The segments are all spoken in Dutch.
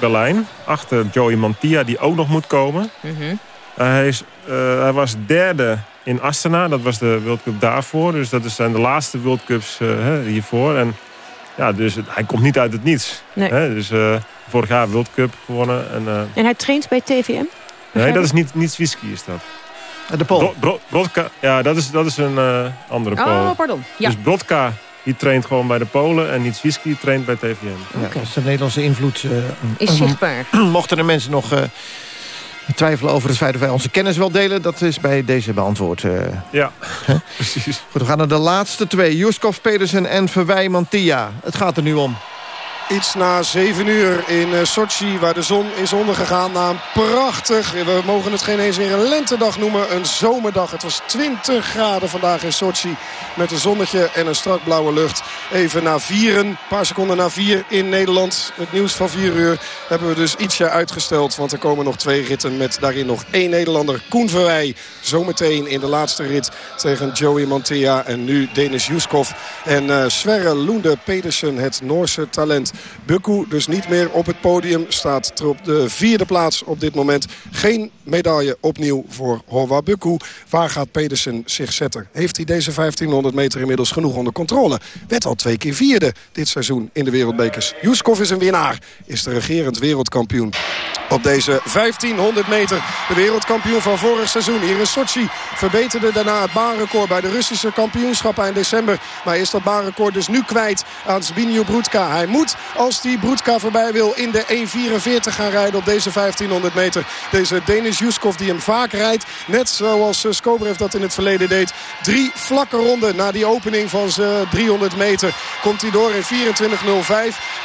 Berlijn. Achter Joey Mantia, die ook nog moet komen. Mhm. hij, is, eh, hij was derde in Astana. Dat was de World Cup daarvoor. Dus dat zijn de laatste World Cups eh, hè, hiervoor. En ja, dus het- hij komt niet uit het niets. Nee. Hè? Dus eh, vorig jaar World Cup gewonnen. En, eh, En hij traint bij TVM? nee, dat is niet, niet Swiski is dat. De Pool. Bro, Bro- Brodka, ja, dat is, dat is een eh, andere Pool. Oh, pardon. Ja. Dus Brodka, die traint gewoon bij de Polen. En niet Swiski traint bij TVM. Ja, Oké. dat is de Nederlandse invloed. eh, Is zichtbaar. Mochten er mensen nog eh, twijfelen over het feit dat wij onze kennis wel delen... dat is bij deze beantwoord. eh. Ja, precies. Goed, we gaan naar de laatste twee. Juskov Pedersen en Verwij Mantia. Het gaat er nu om. Iets na 7 uur in eh, Sochi, waar de zon is ondergegaan na een prachtig... we mogen het geen eens meer een lentedag noemen, een zomerdag. Het was 20 graden vandaag in Sochi met een zonnetje en een strak blauwe lucht. Even na vieren, een paar seconden na vier in Nederland. Het nieuws van 4 uur hebben we dus ietsje uitgesteld. Want er komen nog twee ritten met daarin nog één Nederlander. Koen Verwij, zometeen in de laatste rit tegen Joey Mantea. En nu Denis Juskov en eh, Sverre Loende Pedersen, het Noorse talent. Bukku dus niet meer op het podium. Staat op de vierde plaats op dit moment. Geen medaille opnieuw voor Hova Bukku. Waar gaat Pedersen zich zetten? Heeft hij deze 1500 meter inmiddels genoeg onder controle? Werd al twee keer vierde dit seizoen in de wereldbekers. Juskov is een winnaar. Is de regerend wereldkampioen. Op deze 1500 meter. De wereldkampioen van vorig seizoen hier in Sochi. Verbeterde daarna het baanrecord bij de Russische kampioenschappen in december. Maar is dat baanrecord dus nu kwijt aan Zbigniew Broedka. Hij moet, als die Broedka voorbij wil, in de 1.44 gaan rijden op deze 1500 meter. Deze Denis Juskov die hem vaak rijdt. Net zoals eh, Skobrev dat in het verleden deed. Drie vlakke ronden na die opening van zijn 300 meter. Komt hij door in 24.05.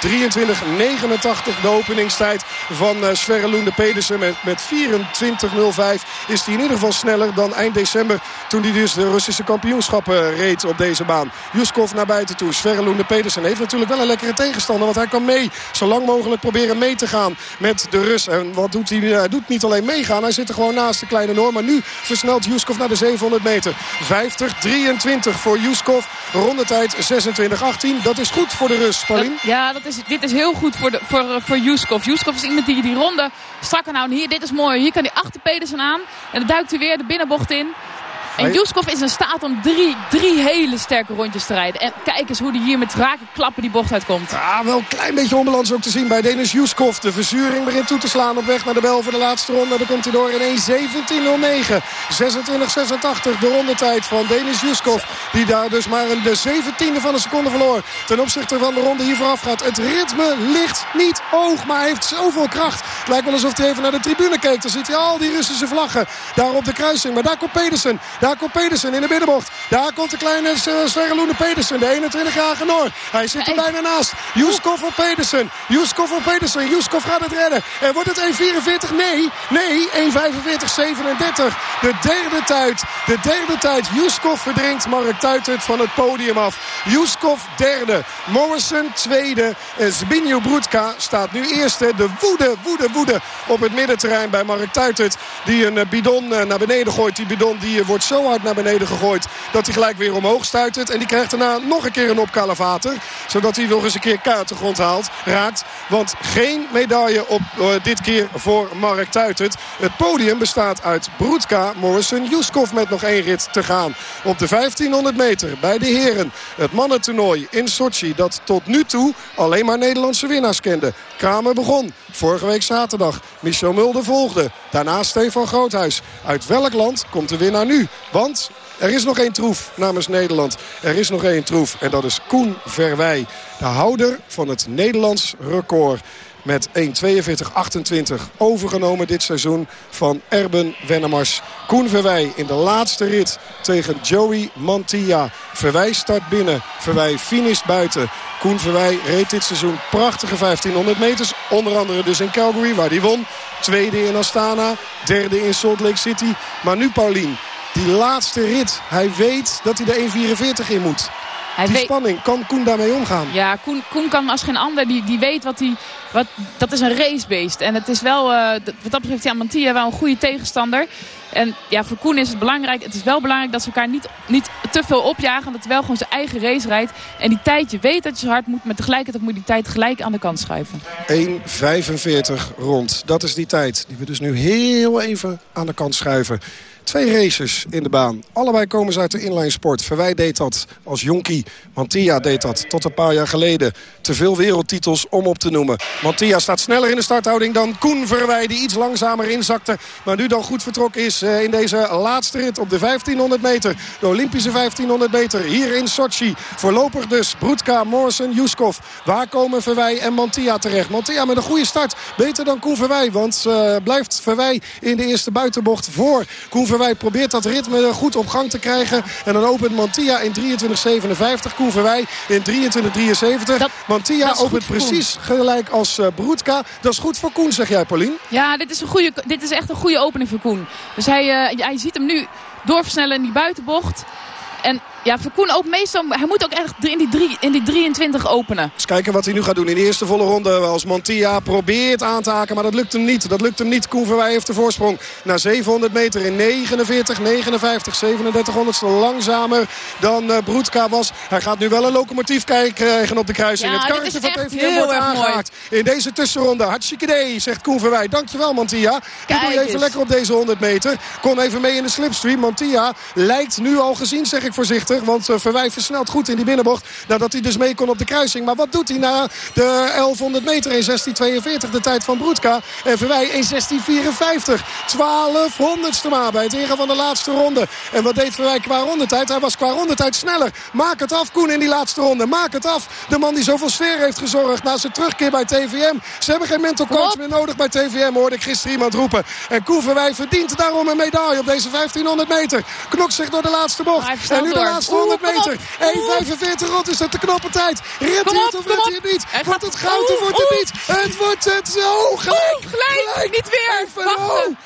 23.89 de openingstijd van eh, Sverre Loende Pedersen. Met, met 24.05 is hij in ieder geval sneller dan eind december. Toen hij dus de Russische kampioenschappen reed op deze baan. Juskov naar buiten toe. Sverre Loende Pedersen heeft natuurlijk wel een lekkere tegenstander. Want hij kan mee, zo lang mogelijk proberen mee te gaan met de Rus. En wat doet hij? Hij doet niet alleen meegaan. Hij zit er gewoon naast de kleine Noor. Maar nu versnelt Juskov naar de 700 meter. 50-23 voor Juskov. Rondetijd 26-18. Dat is goed voor de Rus, Paulien. Ja, dat is, dit is heel goed voor, de, voor, eh, voor Juskov. Juskov is iemand die die ronde strak kan houden. Hier, dit is mooi. Hier kan hij achter Pedersen aan. En dan duikt hij weer de binnenbocht in. En Juskov is in staat om drie, drie hele sterke rondjes te rijden. En kijk eens hoe hij hier met raken klappen die bocht uitkomt. Ja, wel een klein beetje onbalans ook te zien bij Denis Juskov. De verzuring begint toe te slaan op weg naar de bel voor de laatste ronde. Dan komt hij door in 1.17.09. 26.86 de rondetijd van Denis Juskov. Die daar dus maar een de 17e van een seconde verloor. Ten opzichte van de ronde hier vooraf gaat. Het ritme ligt niet hoog, maar hij heeft zoveel kracht. Het lijkt wel alsof hij even naar de tribune keek. Dan ziet hij al die Russische vlaggen daar op de kruising. Maar daar komt Pedersen. Daar komt Pedersen in de binnenbocht. Daar komt de kleine eh, Sverre Loene Pedersen. De 21-jarige Noor. Hij zit er bijna naast. Juskov op Pedersen. Juskov op Pedersen. Juskov gaat het redden. En wordt het 1.44? Nee. Nee. 1.45.37. De derde tijd. De derde tijd. Juskov verdringt Mark Tuitert van het podium af. Juskov derde. Morrison tweede. En Zbigniew Broedka staat nu eerste. De woede, woede, woede op het middenterrein bij Mark Tuitert. Die een eh, bidon eh, naar beneden gooit. Die bidon die wordt zo hard naar beneden gegooid dat hij gelijk weer omhoog stuitert. En die krijgt daarna nog een keer een opkalevater. Zodat hij nog eens een keer kaart grond haalt, raakt. Want geen medaille op eh, dit keer voor Mark Tuitert. Het podium bestaat uit Broedka, Morrison, Juskov met nog één rit te gaan. Op de 1500 meter bij de heren. Het mannentoernooi in Sochi dat tot nu toe alleen maar Nederlandse winnaars kende. Kramer begon vorige week zaterdag. Michel Mulder volgde. Daarna Stefan Groothuis. Uit welk land komt de winnaar nu? Want er is nog één troef namens Nederland. Er is nog één troef en dat is Koen Verwij. De houder van het Nederlands record. Met 1.42.28 overgenomen dit seizoen van Erben Wennemars. Koen Verwij in de laatste rit tegen Joey Mantia. Verwij start binnen. Verwij finisht buiten. Koen Verwij reed dit seizoen prachtige 1500 meters. Onder andere dus in Calgary waar hij won. Tweede in Astana. Derde in Salt Lake City. Maar nu Paulien. Die laatste rit. Hij weet dat hij de 1.44 in moet. Hij die weet- spanning. Kan Koen daarmee omgaan? Ja, Koen, Koen kan als geen ander. Die, die weet wat hij... Wat, dat is een racebeest. En het is wel... eh, wat dat betreft, ja, Mantia wel een goede tegenstander. En ja, voor Koen is het belangrijk. Het is wel belangrijk dat ze elkaar niet, niet te veel opjagen. Dat hij wel gewoon zijn eigen race rijdt. En die tijd, je weet dat je zo hard moet. Maar tegelijkertijd moet je die tijd gelijk aan de kant schuiven. 1.45 rond. Dat is die tijd die we dus nu heel even aan de kant schuiven. Twee racers in de baan. Allebei komen ze uit de inline sport. Verwij deed dat als jonkie. Mantia deed dat tot een paar jaar geleden. Te veel wereldtitels om op te noemen. Mantia staat sneller in de starthouding dan Koen Verwij. Die iets langzamer inzakte. Maar nu dan goed vertrokken is eh, in deze laatste rit op de 1500 meter. De Olympische 1500 meter hier in Sochi. Voorlopig dus Broedka, Morrison, Juskov. Waar komen Verwij en Mantia terecht? Mantia met een goede start. Beter dan Koen Verwij. Want eh, blijft Verwij in de eerste buitenbocht voor. Koen Verwij probeert dat ritme goed op gang te krijgen. En dan opent Mantia in 23.57. Koen Verwij in 23.73. Dat- Mantia opent precies gelijk als eh, Broedka. Dat is goed voor Koen, zeg jij, Paulien. Ja, dit is, een goede, dit is echt een goede opening voor Koen. Dus hij, eh, je ziet hem nu doorversnellen in die buitenbocht. Ja, voor Koen ook meestal... Hij moet ook echt in die, drie, in die 23 openen. Eens kijken wat hij nu gaat doen in de eerste volle ronde. Als Mantia probeert aan te haken, maar dat lukt hem niet. Dat lukt hem niet. Koen Verwij heeft de voorsprong naar 700 meter in 49, 59, 3700 langzamer dan uh, Broedka was. Hij gaat nu wel een locomotief krijgen op de kruising. Ja, het is van TVM heel wordt aangehaakt in deze tussenronde. Hartstikke idee, zegt Koen Verwij. Dankjewel Mantia. Kijk doe je even lekker op deze 100 meter. Kom even mee in de slipstream. Mantia lijkt nu al gezien, zeg ik voorzichtig. Want uh, Verwij versnelt goed in die binnenbocht. Nadat hij dus mee kon op de kruising. Maar wat doet hij na de 1100 meter in 1642? De tijd van Broedka. En Verwij in 1654. 12 honderdste maar bij het ingaan van de laatste ronde. En wat deed Verwij qua rondetijd? Hij was qua rondetijd sneller. Maak het af Koen in die laatste ronde. Maak het af. De man die zoveel sfeer heeft gezorgd na zijn terugkeer bij TVM. Ze hebben geen mental coach meer nodig bij TVM hoorde ik gisteren iemand roepen. En Koen Verwij verdient daarom een medaille op deze 1500 meter. Knokt zich door de laatste bocht. En nu de door. Laatste Oeh, 100 kom op. meter. Oeh. 1.45 rond is dat de knappe tijd. Redt hij het of redt hij het niet? Wordt het goud of wordt het niet? Het wordt het zo gelijk. Gelijk. Niet weer. Even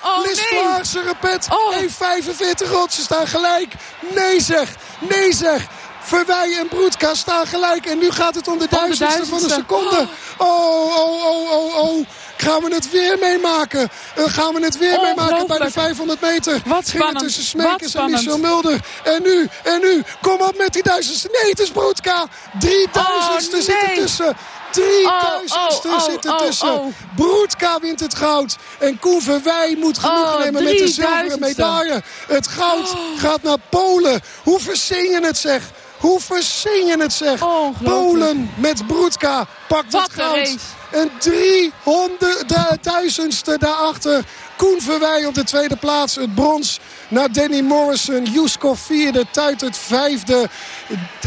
oh. Lis repet. Oh. 1.45 rond. Ze staan gelijk. Nee zeg. Nee zeg. Verwij en Broedka staan gelijk. En nu gaat het om de de duizendste van een duizendste. seconde. Oh, oh, oh, oh, oh. Gaan we het weer meemaken? Eh, gaan we het weer meemaken bij de Ongelooflijk. 500 meter? Wat spannend. tussen Wat Smekers en. Michel Mulder. En nu, en nu. Kom op met die duizendste. Nee, het is Broedka. Drieduizendste Oh, zit er nee. tussen. Drieduizendste Oh, oh, zit er oh, tussen. oh. Broedka wint het goud. En Koen Verwij moet genoegen Oh, nemen met de zilveren 3000ste. medaille. Het goud gaat naar Polen. Hoe verzin je het zeg? Hoe verzin je het zeg? Polen met Broedka pakt Wat het een goud. Een driehonderdduizendste daarachter. Koen Verwij op de tweede plaats. Het brons naar Danny Morrison. Juskov vierde. Tuit het vijfde.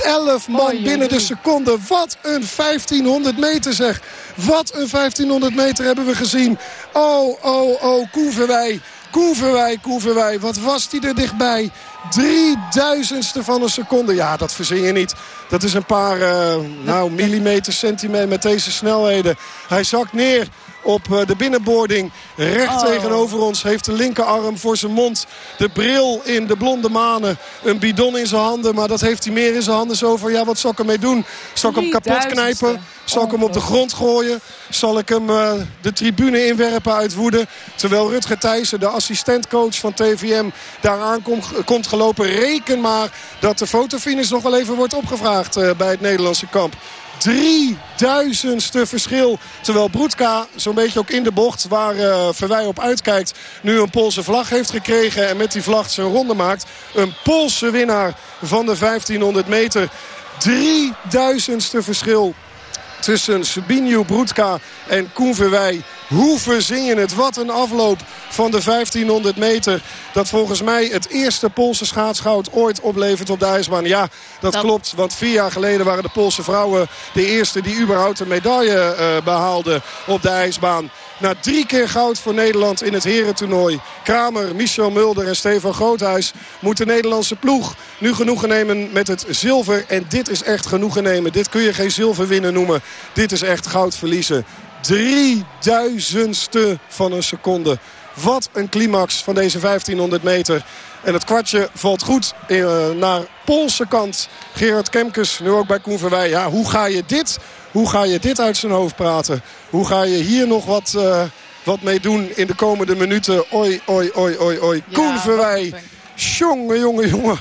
Elf man binnen de seconde. Wat een 1500 meter zeg. Wat een 1500 meter hebben we gezien. Oh, oh, oh. Koen Verwij. Koen Verwij, Koen Verwij. Wat was die er dichtbij? Drieduizendste van een seconde. Ja, dat verzin je niet. Dat is een paar eh, nou, millimeter, centimeter met deze snelheden. Hij zakt neer op eh, de binnenboarding. Recht Oh. tegenover ons heeft de linkerarm voor zijn mond. De bril in de blonde manen. Een bidon in zijn handen. Maar dat heeft hij meer in zijn handen. Zo van, ja, wat zal ik ermee doen? Zal ik hem kapot knijpen? Zal ik hem op de grond gooien? Zal ik hem eh, de tribune inwerpen uit woede? Terwijl Rutger Thijssen, de assistentcoach van TVM, daar aan komt, komt gelopen. Reken maar dat de fotofinish nog wel even wordt opgevraagd eh, bij het Nederlandse kamp. Drieduizendste verschil. Terwijl Broedka zo'n beetje ook in de bocht waar eh Verwij op uitkijkt... nu een Poolse vlag heeft gekregen en met die vlag zijn ronde maakt. Een Poolse winnaar van de 1500 meter. Drieduizendste verschil tussen Sabinho Broedka en Koen Verwij. Hoe verzin je het? Wat een afloop van de 1500 meter. Dat volgens mij het eerste Poolse schaatsgoud ooit oplevert op de ijsbaan. Ja, dat, Dat- klopt. Want vier jaar geleden waren de Poolse vrouwen de eerste die überhaupt een medaille eh, behaalden op de ijsbaan. Na drie keer goud voor Nederland in het herentoernooi. Kramer, Michel Mulder en Stefan Groothuis moet de Nederlandse ploeg nu genoegen nemen met het zilver. En dit is echt genoegen nemen. Dit kun je geen zilver winnen noemen. Dit is echt goud verliezen. Drieduizendste van een seconde. Wat een climax van deze 1500 meter. En het kwartje valt goed uh, naar Poolse kant. Gerard Kemkes, nu ook bij Koen. Ja, hoe ga je dit, hoe ga je dit uit zijn hoofd praten? Hoe ga je hier nog wat, uh, wat mee doen in de komende minuten? Oi, oi, oi, oi, oi. Ja, Koen Verwij. Jongen, jongen, jongen.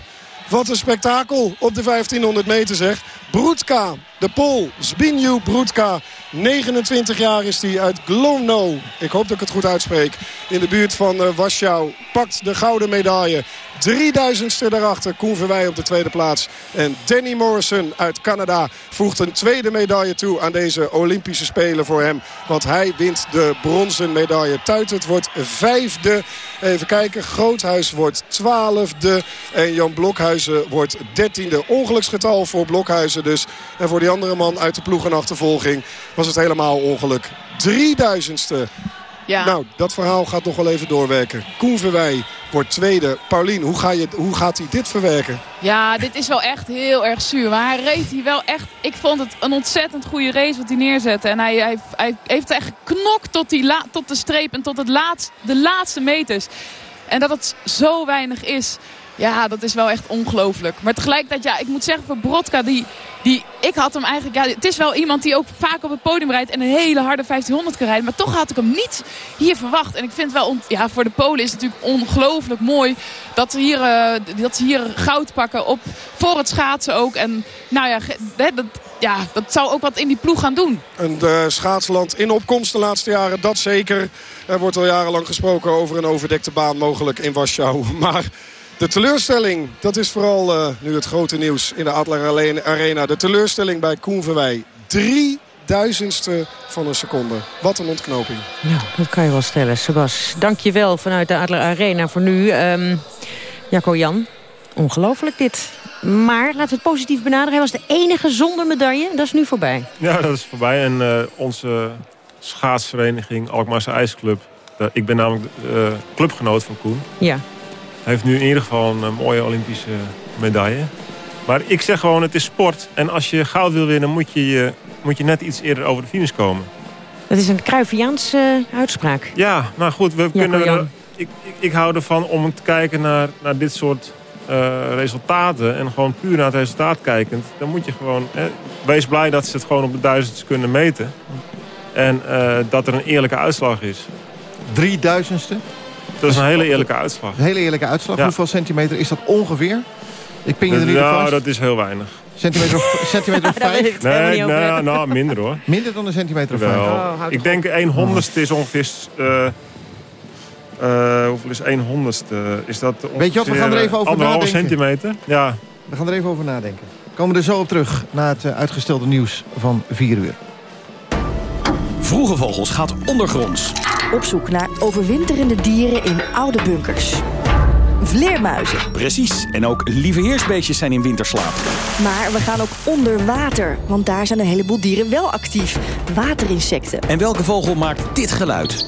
Wat een spektakel op de 1500 meter zeg. Broedka, de Pool, Zbigniew Broedka. 29 jaar is hij uit Glowno. Ik hoop dat ik het goed uitspreek. In de buurt van uh, Warschau. Pakt de gouden medaille. 3000ste daarachter. Koen Verwij op de tweede plaats. En Danny Morrison uit Canada voegt een tweede medaille toe aan deze Olympische Spelen voor hem. Want hij wint de bronzen medaille. Tuitert wordt vijfde. Even kijken. Groothuis wordt twaalfde. En Jan Blokhuizen wordt dertiende. Ongeluksgetal voor Blokhuizen dus. En voor die andere man uit de ploegenachtervolging was het helemaal ongeluk. 3000ste. Ja. Nou, dat verhaal gaat nog wel even doorwerken. Koen Verwij wordt tweede. Paulien, hoe, ga je, hoe gaat hij dit verwerken? Ja, dit is wel echt heel erg zuur. Maar hij reed hier wel echt... Ik vond het een ontzettend goede race wat hij neerzette. En hij, hij, hij heeft echt geknokt tot, die la, tot de streep en tot het laatst, de laatste meters. En dat het zo weinig is... Ja, dat is wel echt ongelooflijk. Maar tegelijkertijd, ja, ik moet zeggen voor Brodka, die, die, ik had hem eigenlijk... Ja, het is wel iemand die ook vaak op het podium rijdt en een hele harde 1500 kan rijden. Maar toch had ik hem niet hier verwacht. En ik vind wel, ja, voor de Polen is het natuurlijk ongelooflijk mooi dat ze, hier, uh, dat ze hier goud pakken op, voor het schaatsen ook. En nou ja, dat, ja, dat zou ook wat in die ploeg gaan doen. Een uh, schaatsland in opkomst de laatste jaren, dat zeker. Er wordt al jarenlang gesproken over een overdekte baan mogelijk in Warschau. Maar de teleurstelling, dat is vooral uh, nu het grote nieuws in de Adler Arena. De teleurstelling bij Koen Verwij. Drie duizendste van een seconde. Wat een ontknoping. Nou, dat kan je wel stellen, Sebas. Dank je wel vanuit de Adler Arena voor nu. Um, Jacco Jan, ongelooflijk dit. Maar laten we het positief benaderen. Hij was de enige zonder medaille. Dat is nu voorbij. Ja, dat is voorbij. En uh, onze schaatsvereniging, Alkmaarse IJsclub... Uh, ik ben namelijk de clubgenoot van Koen. Ja. Hij heeft nu in ieder geval een mooie Olympische medaille. Maar ik zeg gewoon, het is sport. En als je goud wil winnen, moet je, moet je net iets eerder over de finish komen. Dat is een Cruyffiaanse uh, uitspraak. Ja, nou goed, we kunnen... Er, ik, ik, ik, hou ervan om te kijken naar, naar dit soort uh, resultaten. En gewoon puur naar het resultaat kijkend. Dan moet je gewoon... Hè, wees blij dat ze het gewoon op de duizendste kunnen meten. En uh, dat er een eerlijke uitslag is. Drieduizendste? Dat is een hele eerlijke uitslag. Een hele eerlijke uitslag. Ja. Hoeveel centimeter is dat ongeveer? Ik ping je er niet Nou, dat is heel weinig. Centimeter of, centimeter of vijf? Nee, nou, nou, minder hoor. Minder dan een centimeter of vijf? Oh, ik denk een honderdste is ongeveer... Uh, uh, hoeveel is een honderdste? Is dat Weet je wat, we gaan er even over nadenken. centimeter? Ja. We gaan er even over nadenken. Komen we er zo op terug na het uh, uitgestelde nieuws van 4 uur. Vroege Vogels gaat ondergronds. Op zoek naar overwinterende dieren in oude bunkers. Vleermuizen. Precies, en ook lieve heersbeestjes zijn in winterslaap. Maar we gaan ook onder water, want daar zijn een heleboel dieren wel actief. Waterinsecten. En welke vogel maakt dit geluid?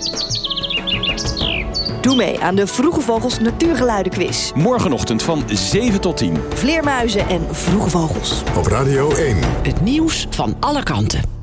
Doe mee aan de Vroege Vogels Natuurgeluidenquiz. Morgenochtend van 7 tot 10. Vleermuizen en Vroege Vogels. Op Radio 1. Het nieuws van alle kanten.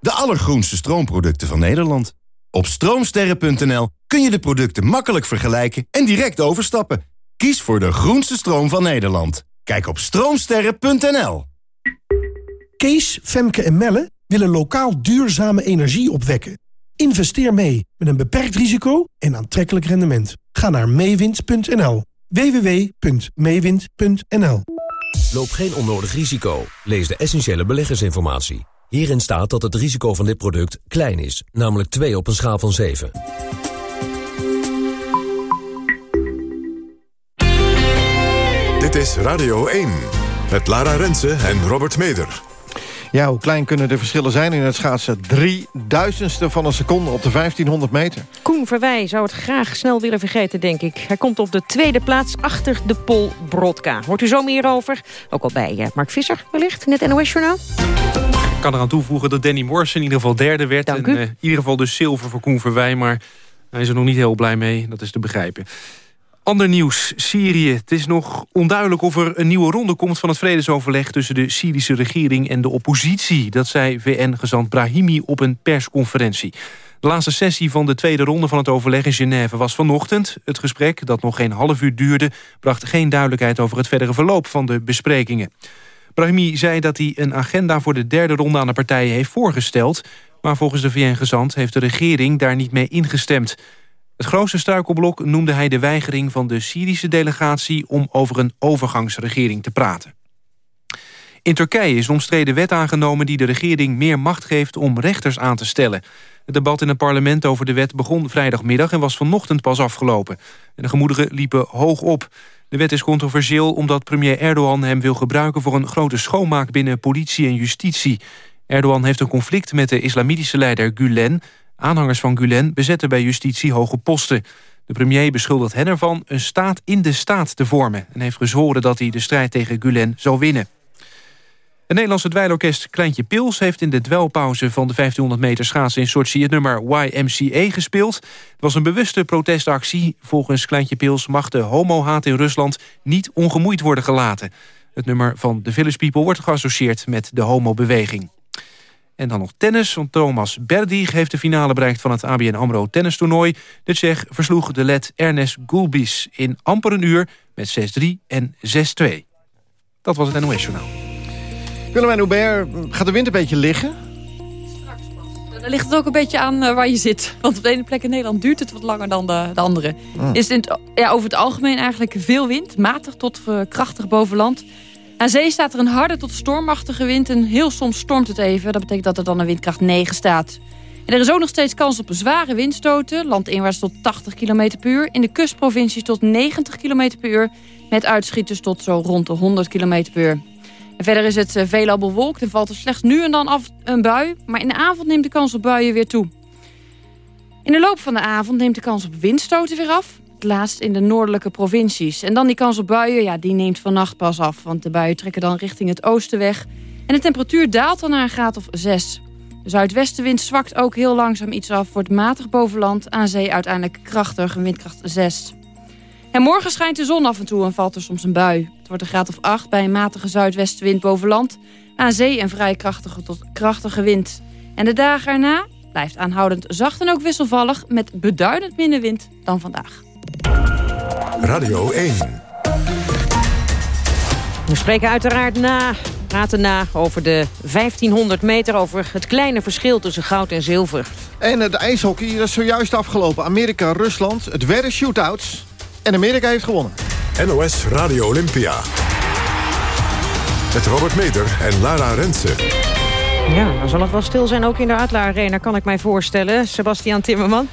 De allergroenste stroomproducten van Nederland. Op stroomsterren.nl kun je de producten makkelijk vergelijken en direct overstappen. Kies voor de groenste stroom van Nederland. Kijk op stroomsterren.nl. Kees, Femke en Melle willen lokaal duurzame energie opwekken. Investeer mee met een beperkt risico en aantrekkelijk rendement. Ga naar meewind.nl. www.meewind.nl Loop geen onnodig risico. Lees de essentiële beleggersinformatie. Hierin staat dat het risico van dit product klein is, namelijk 2 op een schaal van 7. Dit is Radio 1 met Lara Rensen en Robert Meder. Ja, hoe klein kunnen de verschillen zijn in het schaatsen? Drie duizendste van een seconde op de 1500 meter. Koen Verwij zou het graag snel willen vergeten, denk ik. Hij komt op de tweede plaats achter de Pol Brodka. Hoort u zo meer over? Ook al bij uh, Mark Visser wellicht, in het NOS-journaal. Ik kan eraan toevoegen dat Danny Morse in ieder geval derde werd. Dank en u. uh, in ieder geval dus zilver voor Koen Verwij. Maar hij is er nog niet heel blij mee, dat is te begrijpen. Ander nieuws, Syrië. Het is nog onduidelijk of er een nieuwe ronde komt van het vredesoverleg... tussen de Syrische regering en de oppositie. Dat zei VN-gezant Brahimi op een persconferentie. De laatste sessie van de tweede ronde van het overleg in Genève was vanochtend. Het gesprek, dat nog geen half uur duurde... bracht geen duidelijkheid over het verdere verloop van de besprekingen. Brahimi zei dat hij een agenda voor de derde ronde aan de partijen heeft voorgesteld... maar volgens de VN-gezant heeft de regering daar niet mee ingestemd... Het grootste struikelblok noemde hij de weigering van de Syrische delegatie... om over een overgangsregering te praten. In Turkije is een omstreden wet aangenomen die de regering meer macht geeft om rechters aan te stellen. Het debat in het parlement over de wet begon vrijdagmiddag en was vanochtend pas afgelopen. En de gemoederen liepen hoog op. De wet is controversieel omdat premier Erdogan hem wil gebruiken voor een grote schoonmaak binnen politie en justitie. Erdogan heeft een conflict met de islamitische leider Gulen. Aanhangers van Gulen bezetten bij justitie hoge posten. De premier beschuldigt hen ervan een staat in de staat te vormen... en heeft gezworen dat hij de strijd tegen Gulen zal winnen. Het Nederlandse dweilorkest Kleintje Pils heeft in de dwelpauze van de 1500 meter schaatsen in Sochi het nummer YMCA gespeeld. Het was een bewuste protestactie. Volgens Kleintje Pils mag de homohaat in Rusland niet ongemoeid worden gelaten. Het nummer van The Village People wordt geassocieerd met de homobeweging. En dan nog tennis, want Thomas Berdig heeft de finale bereikt van het ABN AMRO tennistoernooi. De Tsjech versloeg de led Ernest Gulbis in amper een uur met 6-3 en 6-2. Dat was het NOS-journaal. Willemijn Hubert, gaat de wind een beetje liggen? Dan ligt het ook een beetje aan uh, waar je zit. Want op de ene plek in Nederland duurt het wat langer dan de, de andere. Hmm. Is het ja, over het algemeen eigenlijk veel wind. Matig tot uh, krachtig boven land. Aan zee staat er een harde tot stormachtige wind. En heel soms stormt het even. Dat betekent dat er dan een windkracht 9 staat. En er is ook nog steeds kans op zware windstoten. Landinwaarts tot 80 km per uur. In de kustprovincies tot 90 km per uur. Met uitschieters tot zo rond de 100 km per uur. Verder is het veelal bewolkt en valt er slechts nu en dan af een bui. Maar in de avond neemt de kans op buien weer toe. In de loop van de avond neemt de kans op windstoten weer af. Het laatst in de noordelijke provincies. En dan die kans op buien, ja, die neemt vannacht pas af. Want de buien trekken dan richting het oosten weg. En de temperatuur daalt dan naar een graad of 6. De zuidwestenwind zwakt ook heel langzaam iets af. Wordt matig boven land, aan zee uiteindelijk krachtig, een windkracht 6. En morgen schijnt de zon af en toe en valt er soms een bui. Het wordt een graad of 8 bij een matige zuidwestenwind boven land. Aan zee een vrij krachtige tot krachtige wind. En de dagen erna blijft aanhoudend zacht en ook wisselvallig... met beduidend minder wind dan vandaag. Radio 1. We spreken uiteraard na, praten na over de 1500 meter... over het kleine verschil tussen goud en zilver. En het ijshockey, dat is zojuist afgelopen. Amerika, Rusland, het werden shootouts... En Amerika heeft gewonnen. NOS Radio Olympia. Met Robert Meder en Lara Rensen. Ja, dan zal het wel stil zijn ook in de Adler Arena, kan ik mij voorstellen. Sebastian Timmerman.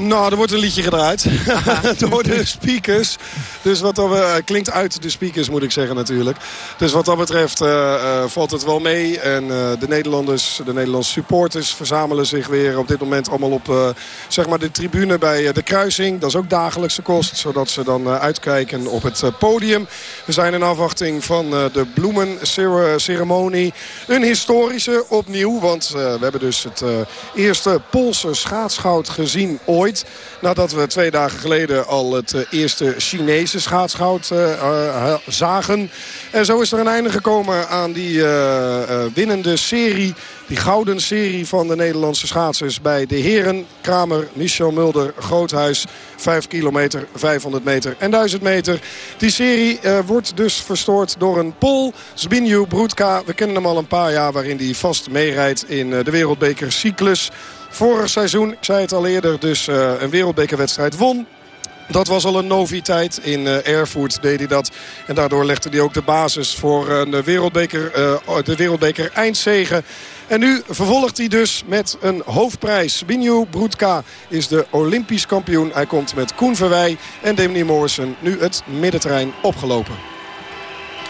Nou, er wordt een liedje gedraaid door de speakers. Dus wat dat uh, klinkt uit de speakers, moet ik zeggen natuurlijk. Dus wat dat betreft uh, uh, valt het wel mee. En de Nederlanders, de Nederlandse supporters verzamelen zich weer op dit moment allemaal op zeg maar de tribune bij de kruising. Dat is ook dagelijkse kost, zodat ze dan uitkijken op het podium. We zijn in afwachting van de bloemenceremonie. Een historische opnieuw, want we hebben dus het eerste Poolse schaatsgoud gezien ooit. Nadat we twee dagen geleden al het eh, eerste Chinese schaatsgoud uh, uh, zagen. En zo is er een einde gekomen aan die winnende serie. Die gouden serie van de Nederlandse schaatsers bij de heren. Kramer, Michel Mulder, Groothuis. 5 kilometer, 500 meter en 1000 meter. Die serie wordt dus verstoord door een Pol. Zbigniew Broedka, we kennen hem al een paar jaar waarin hij vast meerijdt in de wereldbeker cyclus. Vorig seizoen, ik zei het al eerder, dus uh, een wereldbekerwedstrijd won. Dat was al een noviteit. In uh, Erfurt deed hij dat. En daardoor legde hij ook de basis voor uh, de, wereldbeker, de wereldbeker eindzegen. En nu vervolgt hij dus met een hoofdprijs. Binju Broedka is de Olympisch kampioen. Hij komt met Koen Verwij en Demi Morrison nu het middenterrein opgelopen.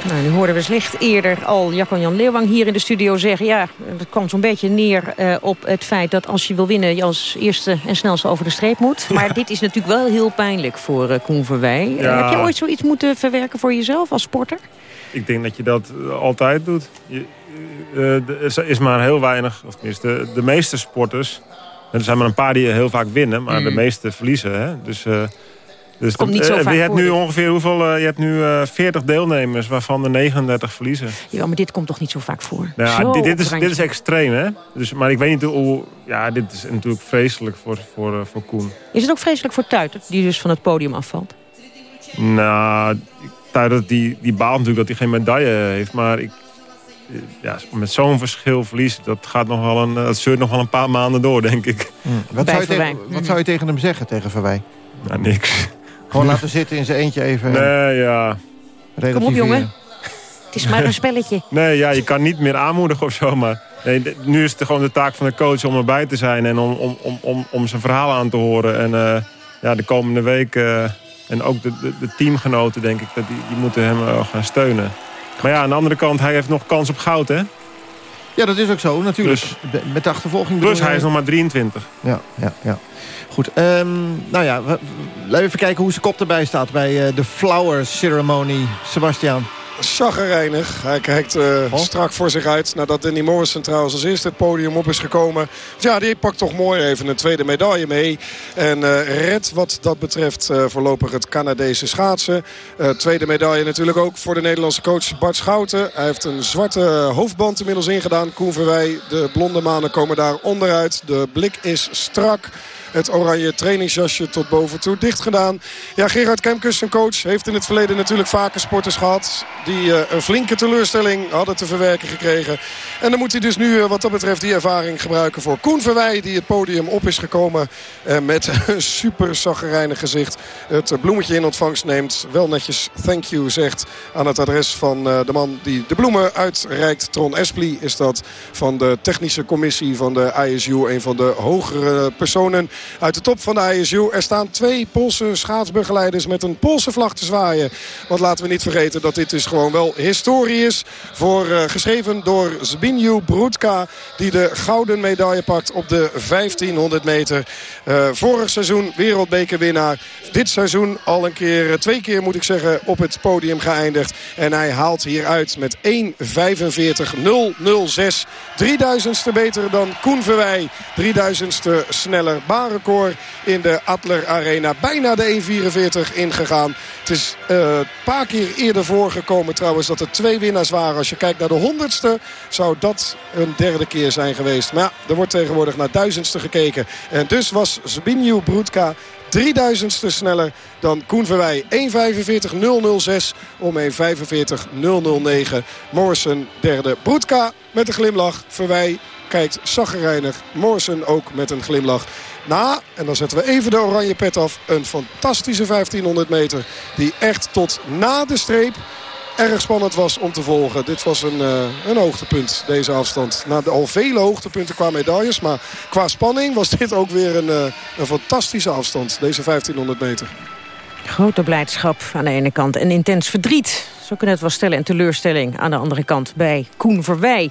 Nou, nu hoorden we slecht eerder al Jacco-Jan Leeuwang hier in de studio zeggen... ja, dat kwam zo'n beetje neer uh, op het feit dat als je wil winnen... je als eerste en snelste over de streep moet. Maar dit is natuurlijk wel heel pijnlijk voor uh, Koen Verwij. Ja. Uh, heb je ooit zoiets moeten verwerken voor jezelf als sporter? Ik denk dat je dat altijd doet. Je, er is maar heel weinig, of tenminste de, de meeste sporters... er zijn maar een paar die heel vaak winnen, maar mm. de meeste verliezen. Hè? Dus... Dus Komt niet zo uh, vaak je hebt nu ongeveer hoeveel? Uh, je hebt nu uh, 40 deelnemers, waarvan er 39 verliezen. Ja, maar dit komt toch niet zo vaak voor? Nou, zo dit, dit, is, dit is extreem, hè? Dus, maar ik weet niet hoe... Ja, dit is natuurlijk vreselijk voor, voor, voor Koen. Is het ook vreselijk voor Tuiter, die dus van het podium afvalt? Nou, Tuiter die, die baalt natuurlijk dat hij geen medaille heeft. Maar ik, ja, met zo'n verschil verlies, dat gaat nog wel een, dat zeurt nog wel een paar maanden door, denk ik. Hmm. Wat, zou je tegen, wat zou je tegen hem zeggen, tegen Verwij? Nou, niks. Gewoon laten zitten in zijn eentje even. Nee, ja. Kom op, jongen. Het is maar een spelletje. nee, ja, je kan niet meer aanmoedigen of zo. Maar nee, nu is het gewoon de taak van de coach om erbij te zijn. En om, om, om, om, om zijn verhaal aan te horen. En uh, ja, de komende week... Uh, en ook de, de, de, teamgenoten, denk ik, dat die, die moeten hem uh, gaan steunen. Maar ja, aan de andere kant, hij heeft nog kans op goud, hè? Ja, dat is ook zo, natuurlijk. Dus, Met de achtervolging... Plus hij is nog maar 23. Ja, ja, ja. Goed, um, nou ja, we, laten we even kijken hoe zijn kop erbij staat... bij uh, de Flower Ceremony. Sebastian. Chaggerijnig. Hij kijkt uh, oh. strak voor zich uit. Nadat Danny Morrison trouwens als eerste het podium op is gekomen. Ja, die pakt toch mooi even een tweede medaille mee. En uh, redt wat dat betreft uh, voorlopig het Canadese schaatsen. tweede medaille natuurlijk ook voor de Nederlandse coach Bart Schouten. Hij heeft een zwarte hoofdband inmiddels ingedaan. Koen Verwij, de blonde manen komen daar onderuit. De blik is strak het oranje trainingsjasje tot boven toe dicht gedaan. Ja, Gerard Kemkes, zijn coach, heeft in het verleden natuurlijk vaker sporters gehad... die uh, een flinke teleurstelling hadden te verwerken gekregen. En dan moet hij dus nu uh, wat dat betreft die ervaring gebruiken voor Koen Verwij... die het podium op is gekomen uh, met een super zaggerijnig gezicht. Het bloemetje in ontvangst neemt, wel netjes thank you zegt... aan het adres van de man die de bloemen uitreikt. Tron Espli is dat van de technische commissie van de ISU. Een van de hogere personen uit de top van de ISU. Er staan twee Poolse schaatsbegeleiders met een Poolse vlag te zwaaien. Want laten we niet vergeten dat dit dus gewoon wel historie is. Voor, uh, geschreven door Zbigniew Broedka. Die de gouden medaille pakt op de 1500 meter. Uh, vorig seizoen wereldbekerwinnaar. Dit seizoen al een keer, twee keer moet ik zeggen, op het podium geëindigd. En hij haalt hieruit met 1.45.006. 3000ste beter dan Koen Verwij. 3000ste sneller baanrecord in de Adler Arena. Bijna de 1.44 ingegaan. Het is een uh, paar keer eerder voorgekomen trouwens dat er twee winnaars waren. Als je kijkt naar de honderdste zou dat een derde keer zijn geweest. Maar ja, er wordt tegenwoordig naar duizendste gekeken. En dus was Zbigniew Broedka 3000ste sneller dan Koen Verwij. 1.45.006 om 1.45.009. Morrison derde. Broedka met een glimlach. Verwij kijkt zaggerijnig. Morrison ook met een glimlach. Na, en dan zetten we even de oranje pet af. Een fantastische 1500 meter. Die echt tot na de streep erg spannend was om te volgen. Dit was een, uh, een hoogtepunt, deze afstand. Na de al vele hoogtepunten qua medailles. Maar qua spanning was dit ook weer een, uh, een fantastische afstand. Deze 1500 meter. Grote blijdschap aan de ene kant en intens verdriet. Zo kunnen het wel stellen en teleurstelling aan de andere kant bij Koen Verwij.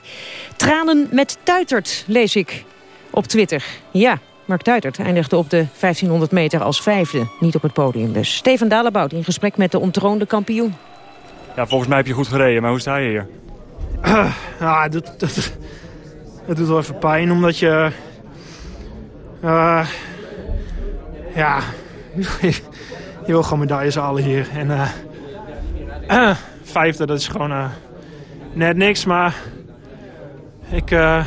Tranen met Tuitert, lees ik op Twitter. Ja, Mark Tuitert eindigde op de 1500 meter als vijfde. Niet op het podium dus. Steven Dalebout in gesprek met de ontroonde kampioen. Ja, volgens mij heb je goed gereden, maar hoe sta je hier? Ja, het doet, het, het doet wel even pijn, omdat je... Uh, ja, je wil gewoon medailles halen hier. En uh, vijfde, dat is gewoon uh, net niks. Maar ik, uh,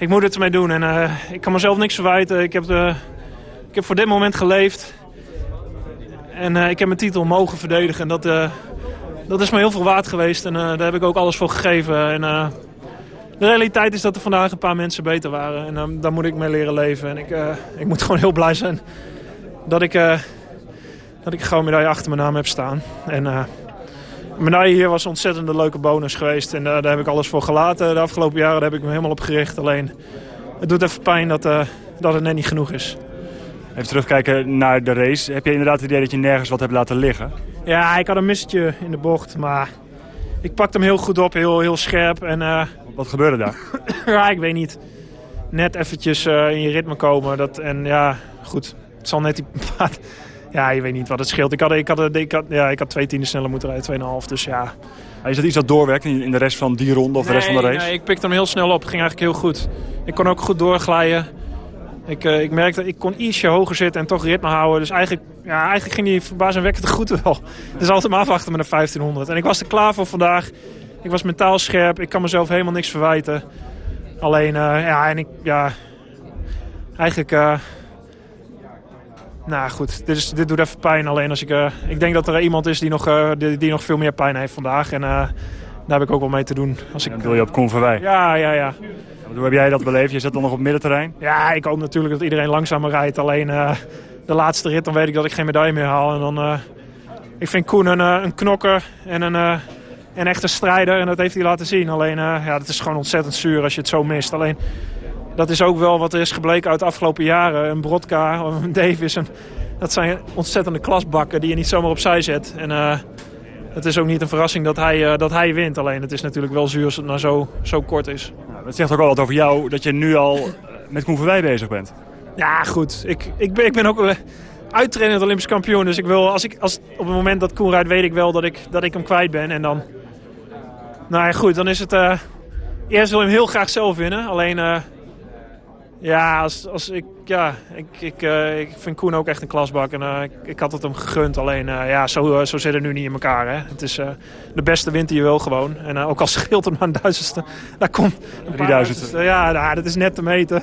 ik moet het ermee doen. En ik kan mezelf niks verwijten. Ik heb, ik heb voor dit moment geleefd. En ik heb mijn titel mogen verdedigen. En dat, dat is me heel veel waard geweest. En daar heb ik ook alles voor gegeven. En de realiteit is dat er vandaag een paar mensen beter waren. En daar moet ik mee leren leven. En ik, ik moet gewoon heel blij zijn dat ik dat ik gewoon medaille achter mijn naam heb staan. En medaille hier was een ontzettend leuke bonus geweest. En uh, daar heb ik alles voor gelaten. De afgelopen jaren daar heb ik me helemaal op gericht. Alleen, het doet even pijn dat, uh, dat het net niet genoeg is. Even terugkijken naar de race. Heb je inderdaad het idee dat je nergens wat hebt laten liggen? Ja, ik had een missetje in de bocht. Maar ik pakte hem heel goed op, heel, heel scherp. En, wat gebeurde daar? ja, ik weet niet. Net eventjes in je ritme komen. Dat, en ja, goed. Het zal net die ja, je weet niet wat het scheelt. Ik had, ik had, ik had, ja, ik had twee tienden sneller moeten rijden, 2,5. Dus ja. Is dat iets dat doorwerkt in de rest van die ronde of de rest van de race? Nee, ik pikte hem heel snel op. Het ging eigenlijk heel goed. Ik kon ook goed doorglijden. Ik, uh, ik merkte, ik kon ietsje hoger zitten en toch ritme houden. Dus eigenlijk, ja, eigenlijk ging die verbazingwekkend goed wel. Dus altijd maar afwachten met een 1500. En ik was er klaar voor vandaag. Ik was mentaal scherp. Ik kan mezelf helemaal niks verwijten. Alleen, uh, ja, en ik, ja, eigenlijk... Uh, nou goed, dit, is, dit doet even pijn. Alleen als ik, uh, ik denk dat er iemand is die nog, uh, die, die, nog veel meer pijn heeft vandaag. En uh, daar heb ik ook wel mee te doen. Als ik, wil je op Converwij? Ja, ja, ja. Hoe heb jij dat beleefd? Je zit dan nog op middenterrein? Ja, ik hoop natuurlijk dat iedereen langzamer rijdt. Alleen de laatste rit, dan weet ik dat ik geen medaille meer haal. En dan, ik vind Koen een, een knokker en een, een echte strijder. En dat heeft hij laten zien. Alleen, ja, dat is gewoon ontzettend zuur als je het zo mist. Alleen, dat is ook wel wat er is gebleken uit de afgelopen jaren. Een Brodka, een Davis, een, dat zijn ontzettende klasbakken die je niet zomaar opzij zet. En uh, het is ook niet een verrassing dat hij, uh, dat hij wint. Alleen het is natuurlijk wel zuur als het nou zo, zo kort is. Nou, dat zegt ook al wat over jou, dat je nu al met Koen Verwij bezig bent. Ja, goed. Ik, ik, ben, ik ben ook uittrainend Olympisch kampioen. Dus ik wil, als ik, als, op het moment dat Koen rijdt, weet ik wel dat ik, dat ik hem kwijt ben. En dan, nou ja, goed, dan is het... Uh, eerst wil ik hem heel graag zelf winnen. Alleen ja, als, als ik, ja ik, ik, uh, ik vind Koen ook echt een klasbak. En uh, ik, ik, had het hem gegund. Alleen, uh, ja, zo, zo zit het nu niet in elkaar. Hè. Het is de beste wint je wel gewoon. En ook al scheelt het maar een duizendste. Daar komt een 3000. ja, nou, dat is net te meten.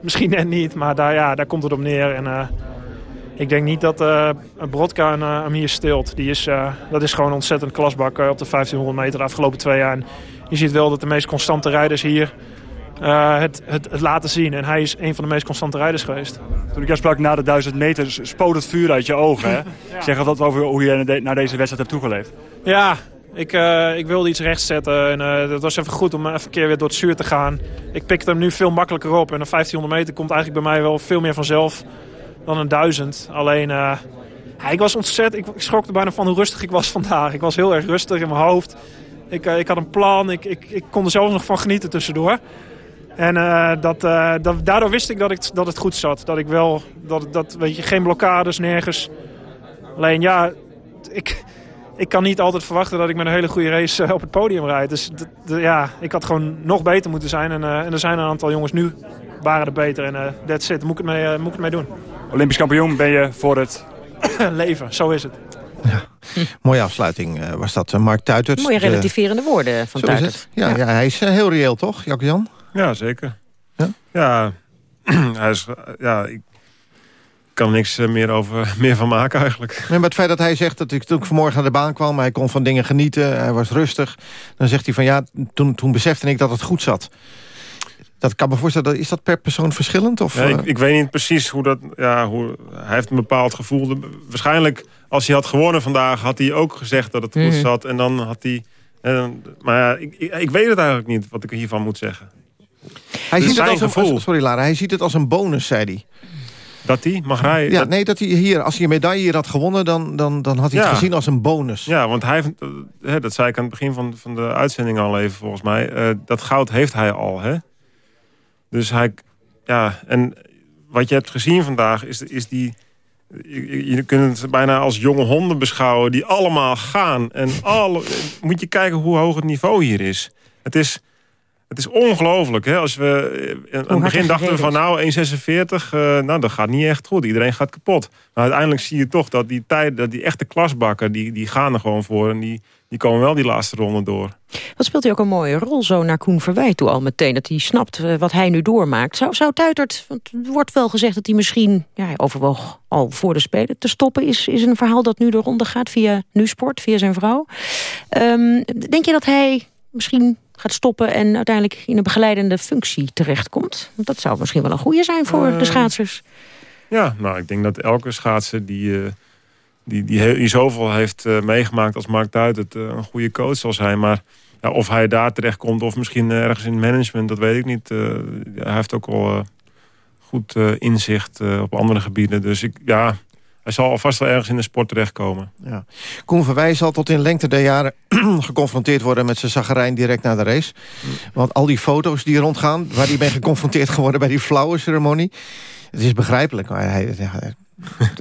Misschien net niet, maar daar, ja, daar komt het op neer. En ik denk niet dat Brodka hem hier stilt. Die is, dat is gewoon een ontzettend klasbak op de 1500 meter de afgelopen twee jaar. En je ziet wel dat de meest constante rijders hier uh, het, het, het, laten zien. En hij is een van de meest constante rijders geweest. Toen ik jou sprak na de duizend meter, spoot het vuur uit je ogen. Hè? ja. Zeg dat over hoe je naar deze wedstrijd hebt toegeleefd. Ja, ik, uh, ik wilde iets rechtzetten. En uh, dat was even goed om even een keer weer door het zuur te gaan. Ik pikte hem nu veel makkelijker op. En een 1500 meter komt eigenlijk bij mij wel veel meer vanzelf dan een duizend. Alleen, ja, ik was ontzettend... Ik, ik schrok er bijna van hoe rustig ik was vandaag. Ik was heel erg rustig in mijn hoofd. Ik, ik had een plan. Ik, ik, ik kon er zelfs nog van genieten tussendoor. En uh, dat, uh, dat, daardoor wist ik dat, ik dat het goed zat. Dat ik wel, dat, dat weet je, geen blokkades, nergens. Alleen ja, ik, ik kan niet altijd verwachten dat ik met een hele goede race uh, op het podium rijd. Dus ja, ik had gewoon nog beter moeten zijn. En, en er zijn een aantal jongens nu, waren er beter. En that's it, moet ik het mee, moet ik het mee doen. Olympisch kampioen ben je voor het... Leven, zo is het. Ja. Mooie afsluiting was dat, Mark Tuitert. Mooie relativerende woorden van Tuitert. Ja, ja. ja, hij is heel reëel, toch, Jack-Jan? Ja, zeker. Ja? Ja, hij is, ja ik kan niks eh, meer, over, meer van maken eigenlijk. Nee, maar het feit dat hij zegt dat ik toen ik vanmorgen naar de baan kwam... hij kon van dingen genieten, hij was rustig... dan zegt hij van ja, toen, toen besefte ik dat het goed zat. Dat kan me voorstellen, is dat per persoon verschillend? Of, ja, ik, ik, weet niet precies hoe dat... Ja, hoe, hij heeft een bepaald gevoel. Waarschijnlijk, als hij had gewonnen vandaag... had hij ook gezegd dat het goed mhm. zat. En dan had hij... maar ja, ik, ik, ik weet het eigenlijk niet wat ik hiervan moet zeggen. Hij ziet het als een, sorry Lara, hij ziet het als een bonus, zei hij. Dat hij mag rijden? Ja, nee, dat hij hier, als hij een medaille hier had gewonnen... dan, dan, dan had hij het gezien als een bonus. Ja, want hij, hè, dat zei ik aan het begin van, van de uitzending al even volgens mij... Uh, dat goud heeft hij al, hè? Dus hij... Ja, en wat je hebt gezien vandaag is, is die... Je, je kunt het bijna als jonge honden beschouwen... die allemaal gaan. En alle, moet je kijken hoe hoog het niveau hier is. Het is Het is ongelooflijk. hè? Als we in het begin dachten we van nou 1,46, uh, nou dat gaat niet echt goed. Iedereen gaat kapot. Maar uiteindelijk zie je toch dat die tijd, dat die echte klasbakken, die, die gaan er gewoon voor. En die, die komen wel die laatste ronde door. Wat speelt hij ook een mooie rol zo naar Koen Verwij toe al meteen. Dat hij snapt uh, wat hij nu doormaakt. Zou, zou Tuitert, want er wordt wel gezegd dat hij misschien... Ja, overwoog al voor de Spelen te stoppen. Is, is een verhaal dat nu de ronde gaat via Nusport, via zijn vrouw. Um, denk je dat hij misschien gaat stoppen... en uiteindelijk in een begeleidende functie terechtkomt? Want dat zou misschien wel een goede zijn voor Uh, de schaatsers. Ja, nou, ik denk dat elke schaatser die, uh, die, die, heel, die zoveel heeft uh, meegemaakt als Mark Tuit... het een goede coach zal zijn. Maar ja, of hij daar terechtkomt of misschien ergens in management, dat weet ik niet. hij heeft ook wel goed inzicht op andere gebieden. Dus ik, ja, hij zal alvast wel ergens in de sport terechtkomen. Ja. Koen Verwij zal tot in lengte der jaren geconfronteerd worden... met zijn zagerijn direct na de race. Want al die foto's die rondgaan... waar hij mee geconfronteerd geworden bij die flauwe ceremonie... het is begrijpelijk, maar hij... hij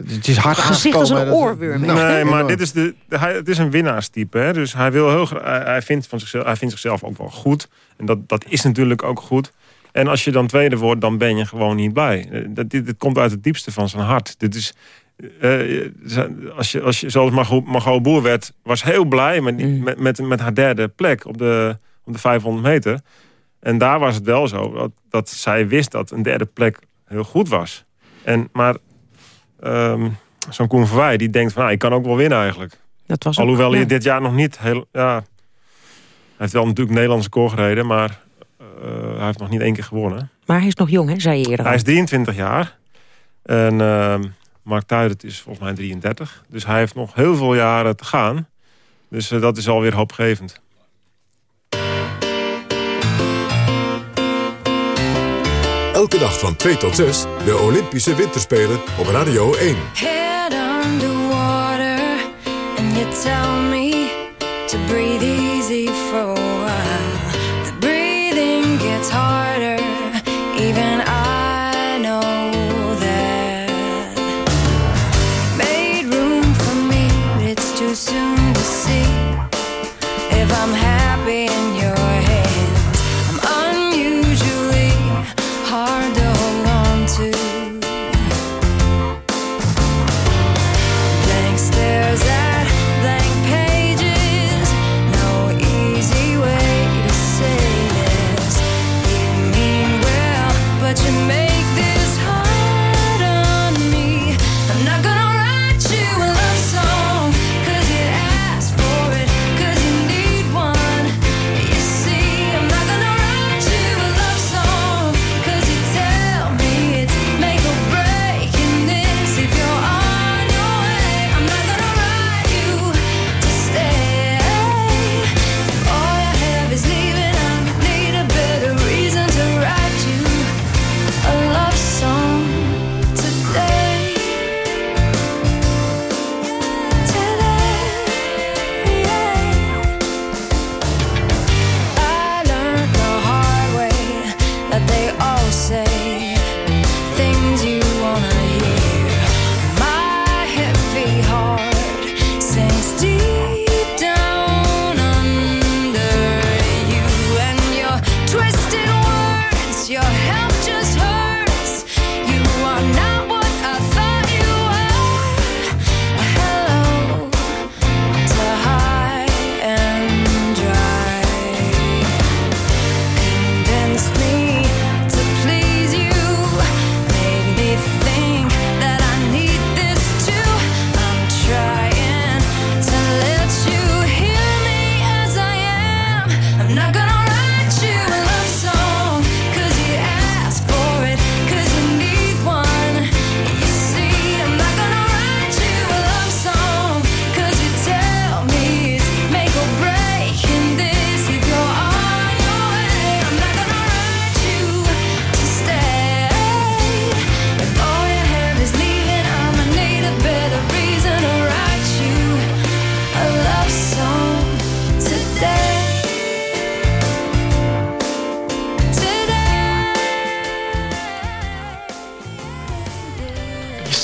het is hard Gezicht als een oorworm. Nee, nee maar dit is de, hij, het is een winnaarstype. Hè? Dus hij, wil heel, hij, hij, vindt van zichzelf, hij vindt zichzelf ook wel goed. En dat, dat is natuurlijk ook goed. En als je dan tweede wordt, dan ben je gewoon niet blij. Dat, dit, dit komt uit het diepste van zijn hart. Dit is... Uh, als je, als je, zoals Margot, Boer werd, was heel blij met, mm. met, met, met, haar derde plek op de, op de 500 meter. En daar was het wel zo dat, dat zij wist dat een derde plek heel goed was. En, maar um, zo'n Koen Verwij, die denkt van nou, ik kan ook wel winnen eigenlijk. Dat was Alhoewel hij ja. dit jaar nog niet heel... Ja, hij heeft wel natuurlijk Nederlandse koor gereden, maar uh, hij heeft nog niet één keer gewonnen. Maar hij is nog jong, hè, zei je eerder Hij is 23 jaar. En... Uh, Mark Tuidert is volgens mij 33. Dus hij heeft nog heel veel jaren te gaan. Dus uh, dat is alweer hoopgevend. Elke dag van 2 tot 6, de Olympische Winterspelen op Radio 1. Head underwater and you tell me to breathe easy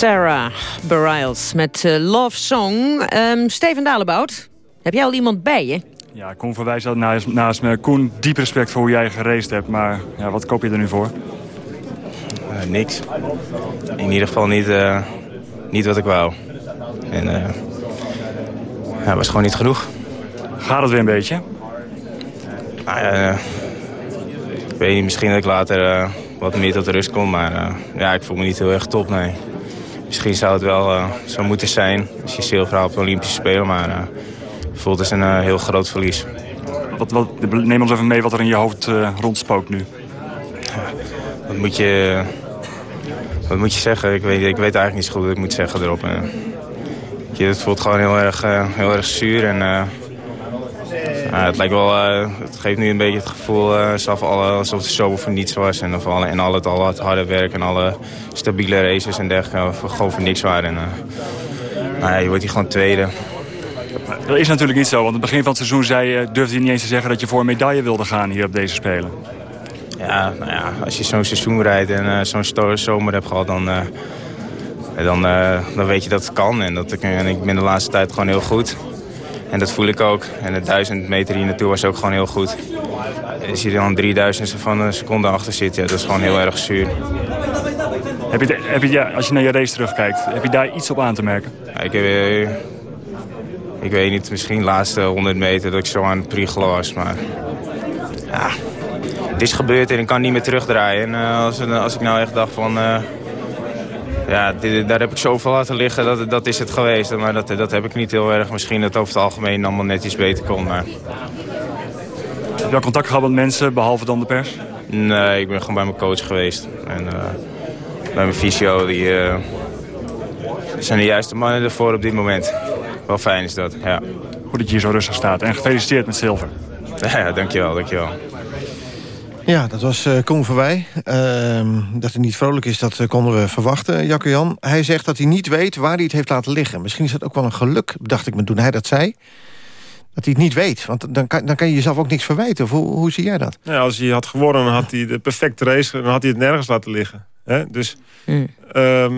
Sarah Bareilles met uh, Love Song. Um, Steven Dalebout, heb jij al iemand bij je? Ja, Koen van Wij zat naast, naast me. Koen, diep respect voor hoe jij geraced hebt. Maar ja, wat koop je er nu voor? Eh, niks. In ieder geval niet, eh, niet wat ik wou. En eh ja, was gewoon niet genoeg. Gaat het weer een beetje? Nou ja, eh, ik weet niet, misschien dat ik later eh, wat meer tot de rust kom. Maar eh, ja, ik voel me niet heel erg top, nee. Misschien zou het wel eh, zo moeten zijn als je zilver haalt op de Olympische Spelen. Maar het voelt als een eh, heel groot verlies. Wat, wat, neem ons even mee wat er in je hoofd rondspookt nu. Wat moet je, wat moet je zeggen? Ik weet, ik weet eigenlijk niet zo goed wat ik moet zeggen erop. Je, het voelt gewoon heel erg, heel erg zuur. En, ja, het, lijkt wel, eh, het geeft nu een beetje het gevoel eh, alsof, alle, alsof het zo voor niets was. En, of alle, en al het, al het harde werk en alle stabiele races en dergelijke gewoon voor niks waren. En, eh, nou ja, je wordt hier gewoon tweede. Dat is natuurlijk niet zo, want aan het begin van het seizoen zei, je- durfde je niet eens te zeggen dat je voor een medaille wilde gaan hier op deze Spelen. Ja, nou ja, als je zo'n seizoen rijdt en zo'n zomer hebt gehad, dan, dan, dan weet je dat het kan. En, dat ik, en ik ben de laatste tijd gewoon heel goed. En dat voel ik ook. En de duizend meter hier naartoe was ook gewoon heel goed. Als je dan drieduizendste van een seconde achter zit, ja, dat is gewoon heel erg zuur. Heb je, heb je, ja, als je naar je race terugkijkt, heb je daar iets op aan te merken? Ja, ik, heb, eh, ik weet niet, misschien de laatste 100 meter dat ik zo aan het priegelen was. Maar ja, het is gebeurd en ik kan niet meer terugdraaien. En eh, als, als ik nou echt dacht van... eh, ja, dit- daar heb ik zoveel laten liggen, dat, dat is het geweest. Maar dat, dat heb ik niet heel erg. Misschien dat het over het algemeen allemaal net iets beter kon. Maar Heb je al contact gehad met mensen, behalve dan de pers? nee, ik ben gewoon bij mijn coach geweest. En eh, bij mijn fysio, die eh, zijn de juiste mannen ervoor op dit moment. Wel fijn is dat, ja. Goed dat je hier zo rustig staat. En gefeliciteerd met zilver. Ja, dankjewel, dankjewel. Ja, dat was eh Koen Verwij. Ehm, dat hij niet vrolijk is, dat eh, konden we verwachten, Jacco Jan. Hij zegt dat hij niet weet waar hij het heeft laten liggen. Misschien is dat ook wel een geluk, dacht ik me toen hij dat zei. Dat hij het niet weet, want dan kan, dan kan je jezelf ook niks verwijten. Of Hoe, hoe zie jij dat? Ja, als hij had gewonnen, dan had hij de perfecte race... dan had hij het nergens laten liggen. Hè? Dus ehm,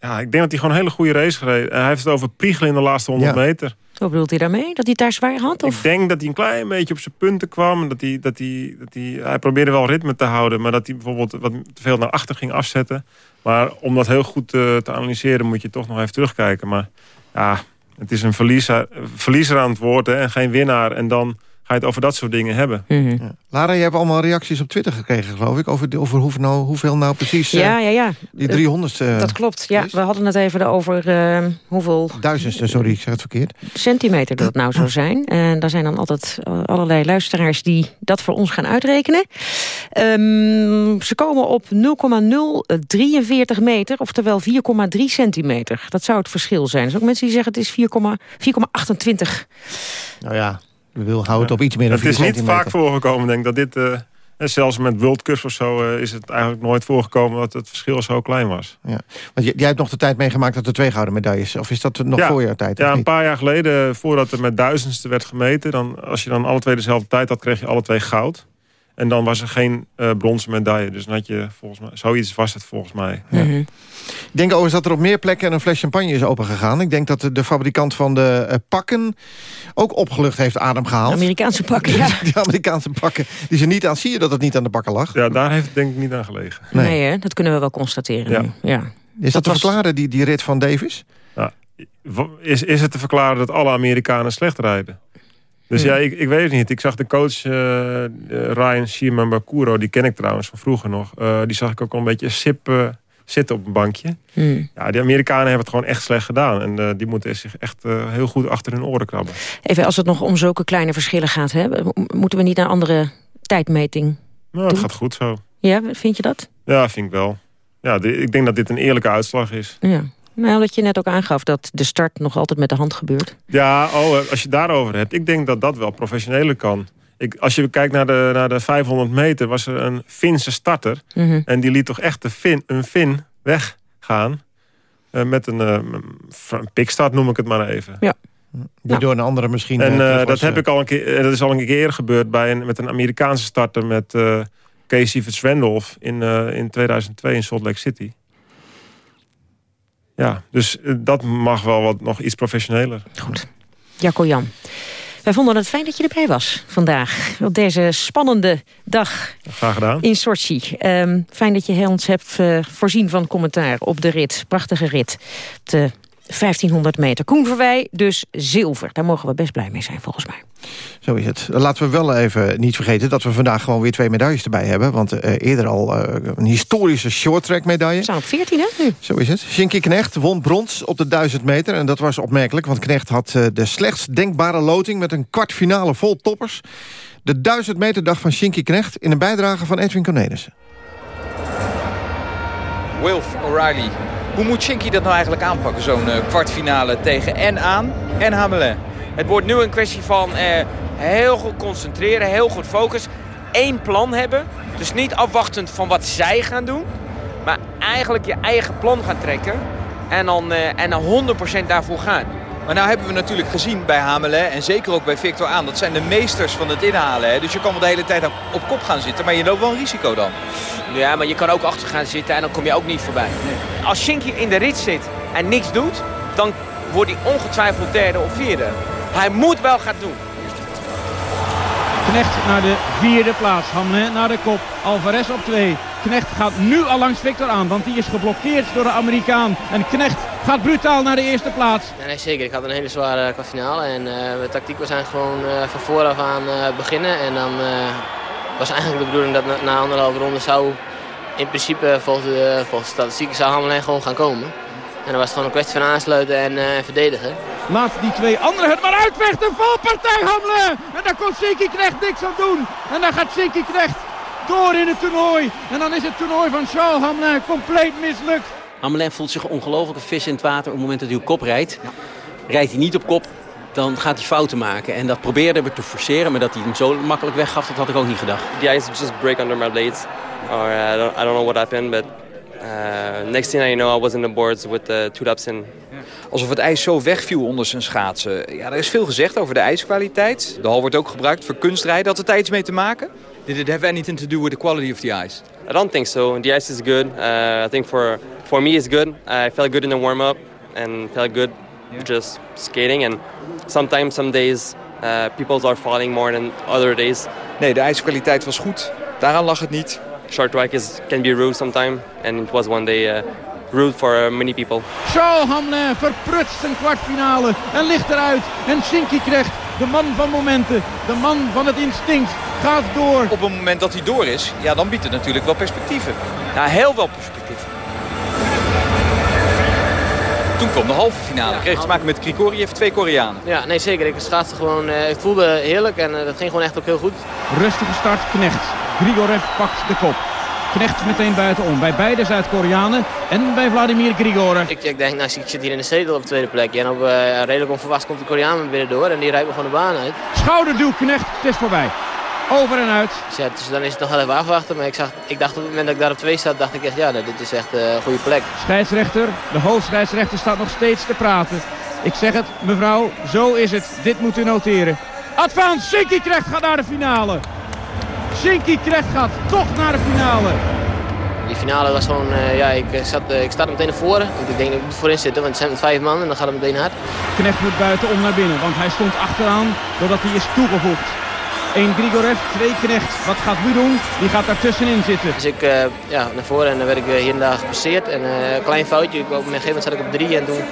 ja, ik denk dat hij gewoon een hele goede race gereden. Hij heeft het over priegelen in de laatste 100 Ja. meter. Wat bedoelt hij daarmee? Dat hij het daar zwaar had? Of? Ik denk dat hij een klein beetje op zijn punten kwam. Dat hij, dat hij, dat hij, hij probeerde wel ritme te houden. Maar dat hij bijvoorbeeld wat te veel naar achter ging afzetten. Maar om dat heel goed eh, te analyseren moet je toch nog even terugkijken. Maar ja, het is een verliezer, verliezer aan het woord hè, en geen winnaar. En dan je het over dat soort dingen hebben. Mhm. Ja. Lara, je hebt allemaal reacties op Twitter gekregen, geloof ik... over, de- over hoeveel, nou, hoeveel nou precies eh, Ja, ja, ja. die 300 eh, Dat klopt, ja. We hadden het even over eh, hoeveel duizendste, sorry, ik zeg het verkeerd. centimeter dat nou zou zijn. En daar zijn dan altijd eh, allerlei luisteraars die dat voor ons gaan uitrekenen. Ehm, ze komen op 0,043 meter, oftewel 4,3 centimeter. Dat zou het verschil zijn. Er zijn ook mensen die zeggen het is 4,28. Nou ja, wil hou het op iets meer dan Het is 4 niet vaak voorgekomen, denk ik, dat dit... eh, en zelfs met World Cups of zo eh, is het eigenlijk nooit voorgekomen... dat het verschil zo klein was. Ja. Want jij, hebt nog de tijd meegemaakt dat er twee gouden medailles... of is dat nog Ja. voor jouw tijd? Ja, een paar jaar geleden, voordat er met duizendste werd gemeten... Dan, als je dan alle twee dezelfde tijd had, kreeg je alle twee goud. En dan was er geen eh bronzen medaille. Dus dan had je volgens mij... Zoiets was het volgens mij. Ik denk overigens dat er op meer plekken een fles champagne is opengegaan. Ik denk dat de, de fabrikant van de eh, pakken ook opgelucht heeft adem gehaald. Amerikaanse pakken, ja. Die Amerikaanse pakken. Die ze niet aan, zie je dat het niet aan de pakken lag? Ja, daar heeft het denk ik niet aan gelegen. Nee, hè? dat kunnen we wel constateren Ja. nu. Ja. Is dat, te was- verklaren, die, die rit van Davis? Ja, is, is het te verklaren dat alle Amerikanen slecht rijden? Dus ja, ik, ik weet het niet. Ik zag de coach eh, Ryan Bakuro, die ken ik trouwens van vroeger nog. eh, die zag ik ook al een beetje sip, eh, zitten op een bankje. Hmm. Ja, die Amerikanen hebben het gewoon echt slecht gedaan. En die moeten zich echt heel goed achter hun oren krabben. Even als het nog om zulke kleine verschillen gaat. Hè? Moeten we niet naar andere tijdmeting? Nou, het doen? gaat goed zo. Ja, vind je dat? Ja, vind ik wel. Ja, ik denk dat dit een eerlijke uitslag is. Ja. Nou, dat je net ook aangaf dat de start nog altijd met de hand gebeurt. Ja, oh, eh, als je het daarover hebt. Ik denk dat dat wel professioneler kan. Ik, als je kijkt naar de, naar de 500 meter, was er een Finse starter. Mhm. En die liet toch echt de Fin, een Fin weggaan. eh, met een, een pikstart noem ik het maar even. Ja. Die door een andere misschien... En dat, heb ik al een keer, dat is al een keer gebeurd bij een, met een Amerikaanse starter... met eh Casey Fitzrandolph in, in 2002 in Salt Lake City. Ja, dus eh, dat mag wel wat nog iets professioneler. Goed. Jacco Jan. Wij vonden het fijn dat je erbij was vandaag. Op deze spannende dag Graag gedaan. in Sochi. Ehm, fijn dat je ons hebt eh, voorzien van commentaar op de rit. Prachtige rit. De 1500 meter. Koen Verwij, dus zilver. Daar mogen we best blij mee zijn, volgens mij. Zo is het. Laten we wel even niet vergeten dat we vandaag gewoon weer twee medailles erbij hebben. Want eh, eerder al eh, een historische shorttrack medaille. We staan op 14 hè nu? Zo is het. Shinky Knecht won brons op de 1000 meter. En dat was opmerkelijk, want Knecht had eh, de slechtst denkbare loting... met een kwartfinale vol toppers. De 1000 meter dag van Shinky Knecht in een bijdrage van Edwin Cornelissen. Wilf O'Reilly. Hoe moet Shinky dat nou eigenlijk aanpakken, zo'n eh, kwartfinale tegen en aan en Hamelin? Het wordt nu een kwestie van eh, heel goed concentreren, heel goed focus. Eén plan hebben. Dus niet afwachtend van wat zij gaan doen. Maar eigenlijk je eigen plan gaan trekken. En dan, eh, en dan 100% daarvoor gaan. Maar nou hebben we natuurlijk gezien bij Hamelin en zeker ook bij Victor Aan. Dat zijn de meesters van het inhalen. Hè? Dus je kan wel de hele tijd op kop gaan zitten, maar je loopt wel een risico dan. Ja, maar je kan ook achter gaan zitten en dan kom je ook niet voorbij. Als Shinky in de rit zit en niks doet, dan wordt hij ongetwijfeld derde of vierde. Hij moet wel gaan doen. Knecht naar de vierde plaats. Hamlin naar de kop. Alvarez op twee. Knecht gaat nu al langs Victor aan, want die is geblokkeerd door de Amerikaan. En Knecht gaat brutaal naar de eerste plaats. Ja, nee, zeker. Ik had een hele zware kwartfinale. En eh mijn tactiek was eigenlijk gewoon eh, van vooraf aan eh, beginnen. En dan eh, was eigenlijk de bedoeling dat na, na anderhalve ronde zou in principe volgens de, volgens de statistieken zou Hamlin gewoon gaan komen. En dan was het gewoon een kwestie van aansluiten en eh, verdedigen. Laat die twee anderen het maar uitvechten. Valpartij Hamlin. En daar kon Sinky Knecht niks aan doen. En dan gaat Sinky Knecht door in het toernooi. En dan is het toernooi van Charles Hamlin compleet mislukt. Amelin voelt zich ongelooflijk een vis in het water op het moment dat hij op kop rijdt. Rijdt hij niet op kop, dan gaat hij fouten maken. En dat probeerde we te forceren, maar dat hij hem zo makkelijk weggaf, dat had ik ook niet gedacht. the ice just break under my blades, or uh, I don't, I don't know what happened, but uh, next thing I know, I was in the boards with the two laps in. Alsof het ijs zo wegviel onder zijn schaatsen. Ja, er is veel gezegd over de ijskwaliteit. De hal wordt ook gebruikt voor kunstrijden. Had het daar iets mee te maken? Did it have anything to do with the quality of the ice? I don't think so. The ice is good. Uh, I think for for me, it's good. I felt good in the warm up and felt good just skating. And sometimes, some days, uh, people are falling more than other days. Nee, de ijskwaliteit was goed. Daaraan lag het niet. Short track is can be rude sometimes, and it was one day uh, rude for uh, many people. Charles Hamlin verprutst een kwartfinale en ligt eruit. En Sinky Knecht, de man van momenten, de man van het instinct, gaat door. Op het moment dat hij door is, ja, dan biedt het natuurlijk wel perspectieven. Ja, heel veel perspectief. Toen kwam de halve finale. Kreeg te maken met Grigoriev, twee Koreanen. Ja, nee zeker. Ik schaatste gewoon, eh, ik voelde heerlijk en eh, dat ging gewoon echt ook heel goed. Rustige start, Knecht. Grigorev pakt de kop. Knecht meteen buitenom. Bij beide Zuid-Koreanen en bij Vladimir Grigorev. Ik, ik denk, nou, ik zit hier in de zetel op de tweede plek. En op eh, redelijk onverwachts komt de Koreaan binnen door en die rijdt me gewoon de baan uit. Schouderduw Knecht, het is voorbij. Over en uit. Ja, dus dan is het nog wel even afwachten. Maar ik, zag, ik dacht op het moment dat ik daar op twee zat, dacht ik echt, ja, dit is echt eh, een goede plek. Scheidsrechter, de hoofdscheidsrechter staat nog steeds te praten. Ik zeg het, mevrouw, zo is het. Dit moet u noteren. Advance, Sinky Knecht gaat naar de finale. Sinky Knecht gaat toch naar de finale. Die finale was gewoon, eh, ja, ik, eh, zat, eh, ik sta er meteen naar voren. Want ik denk, ik moet voorin zitten, want het zijn met vijf man en dan gaat het meteen hard. Knecht moet buitenom naar binnen, want hij stond achteraan doordat hij is toegevoegd. Eén Grigorev, twee Knecht. Wat gaat nu doen? Die gaat daartussenin zitten. Dus ik ja, naar voren en dan werd ik hier en daar gepasseerd. En een klein foutje, ik, op een gegeven moment zat ik op drie en toen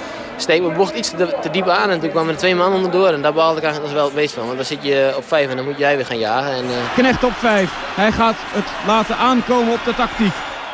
steek mijn bocht iets te, te diep aan. En toen kwamen er twee man onderdoor en daar behaalde ik eigenlijk nog wel het beest van. Want dan zit je op vijf en dan moet jij weer gaan jagen. En, eh, Knecht op vijf. Hij gaat het laten aankomen op de tactiek.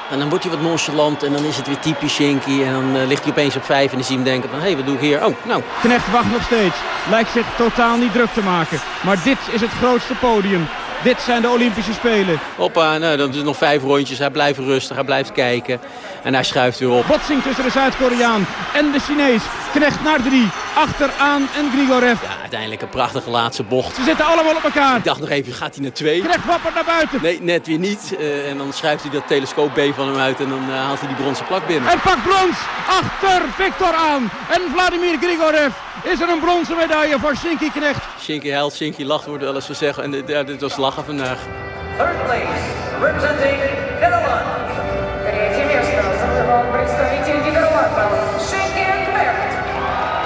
En dan wordt hij wat nonchalant en dan is het weer typisch Shinky. En dan eh, ligt hij opeens op vijf en dan zie je hem denken van... hé, hey, wat doe ik hier? Oh, nou. Knecht wacht nog steeds. Lijkt zich totaal niet druk te maken. Maar dit is het grootste podium. Dit zijn de Olympische Spelen. Hoppa, nou, dan is het nog vijf rondjes. Hij blijft rustig, hij blijft kijken. En hij schuift weer op. Botsing tussen de Zuid-Koreaan en de Chinees. Knecht naar drie. Achteraan en Grigorev. Ja, uiteindelijk een prachtige laatste bocht. Ze zitten allemaal op elkaar. Ik dacht nog even, gaat hij naar twee? Knecht wappert naar buiten. Nee, net weer niet. Eh, en dan schuift hij dat telescoop B van hem uit en dan eh, haalt hij die bronzen plak binnen. En pakt brons achter Victor aan. En Vladimir Grigorev is er een bronzen medaille voor Shinky Knecht. Shinky huilt, Shinky lacht, wordt wel eens gezegd. En dit, ja, dit was lachen vandaag. Third place, representing Netherlands. Третье место завоевал представитель Нидерландов Шенки Кнехт.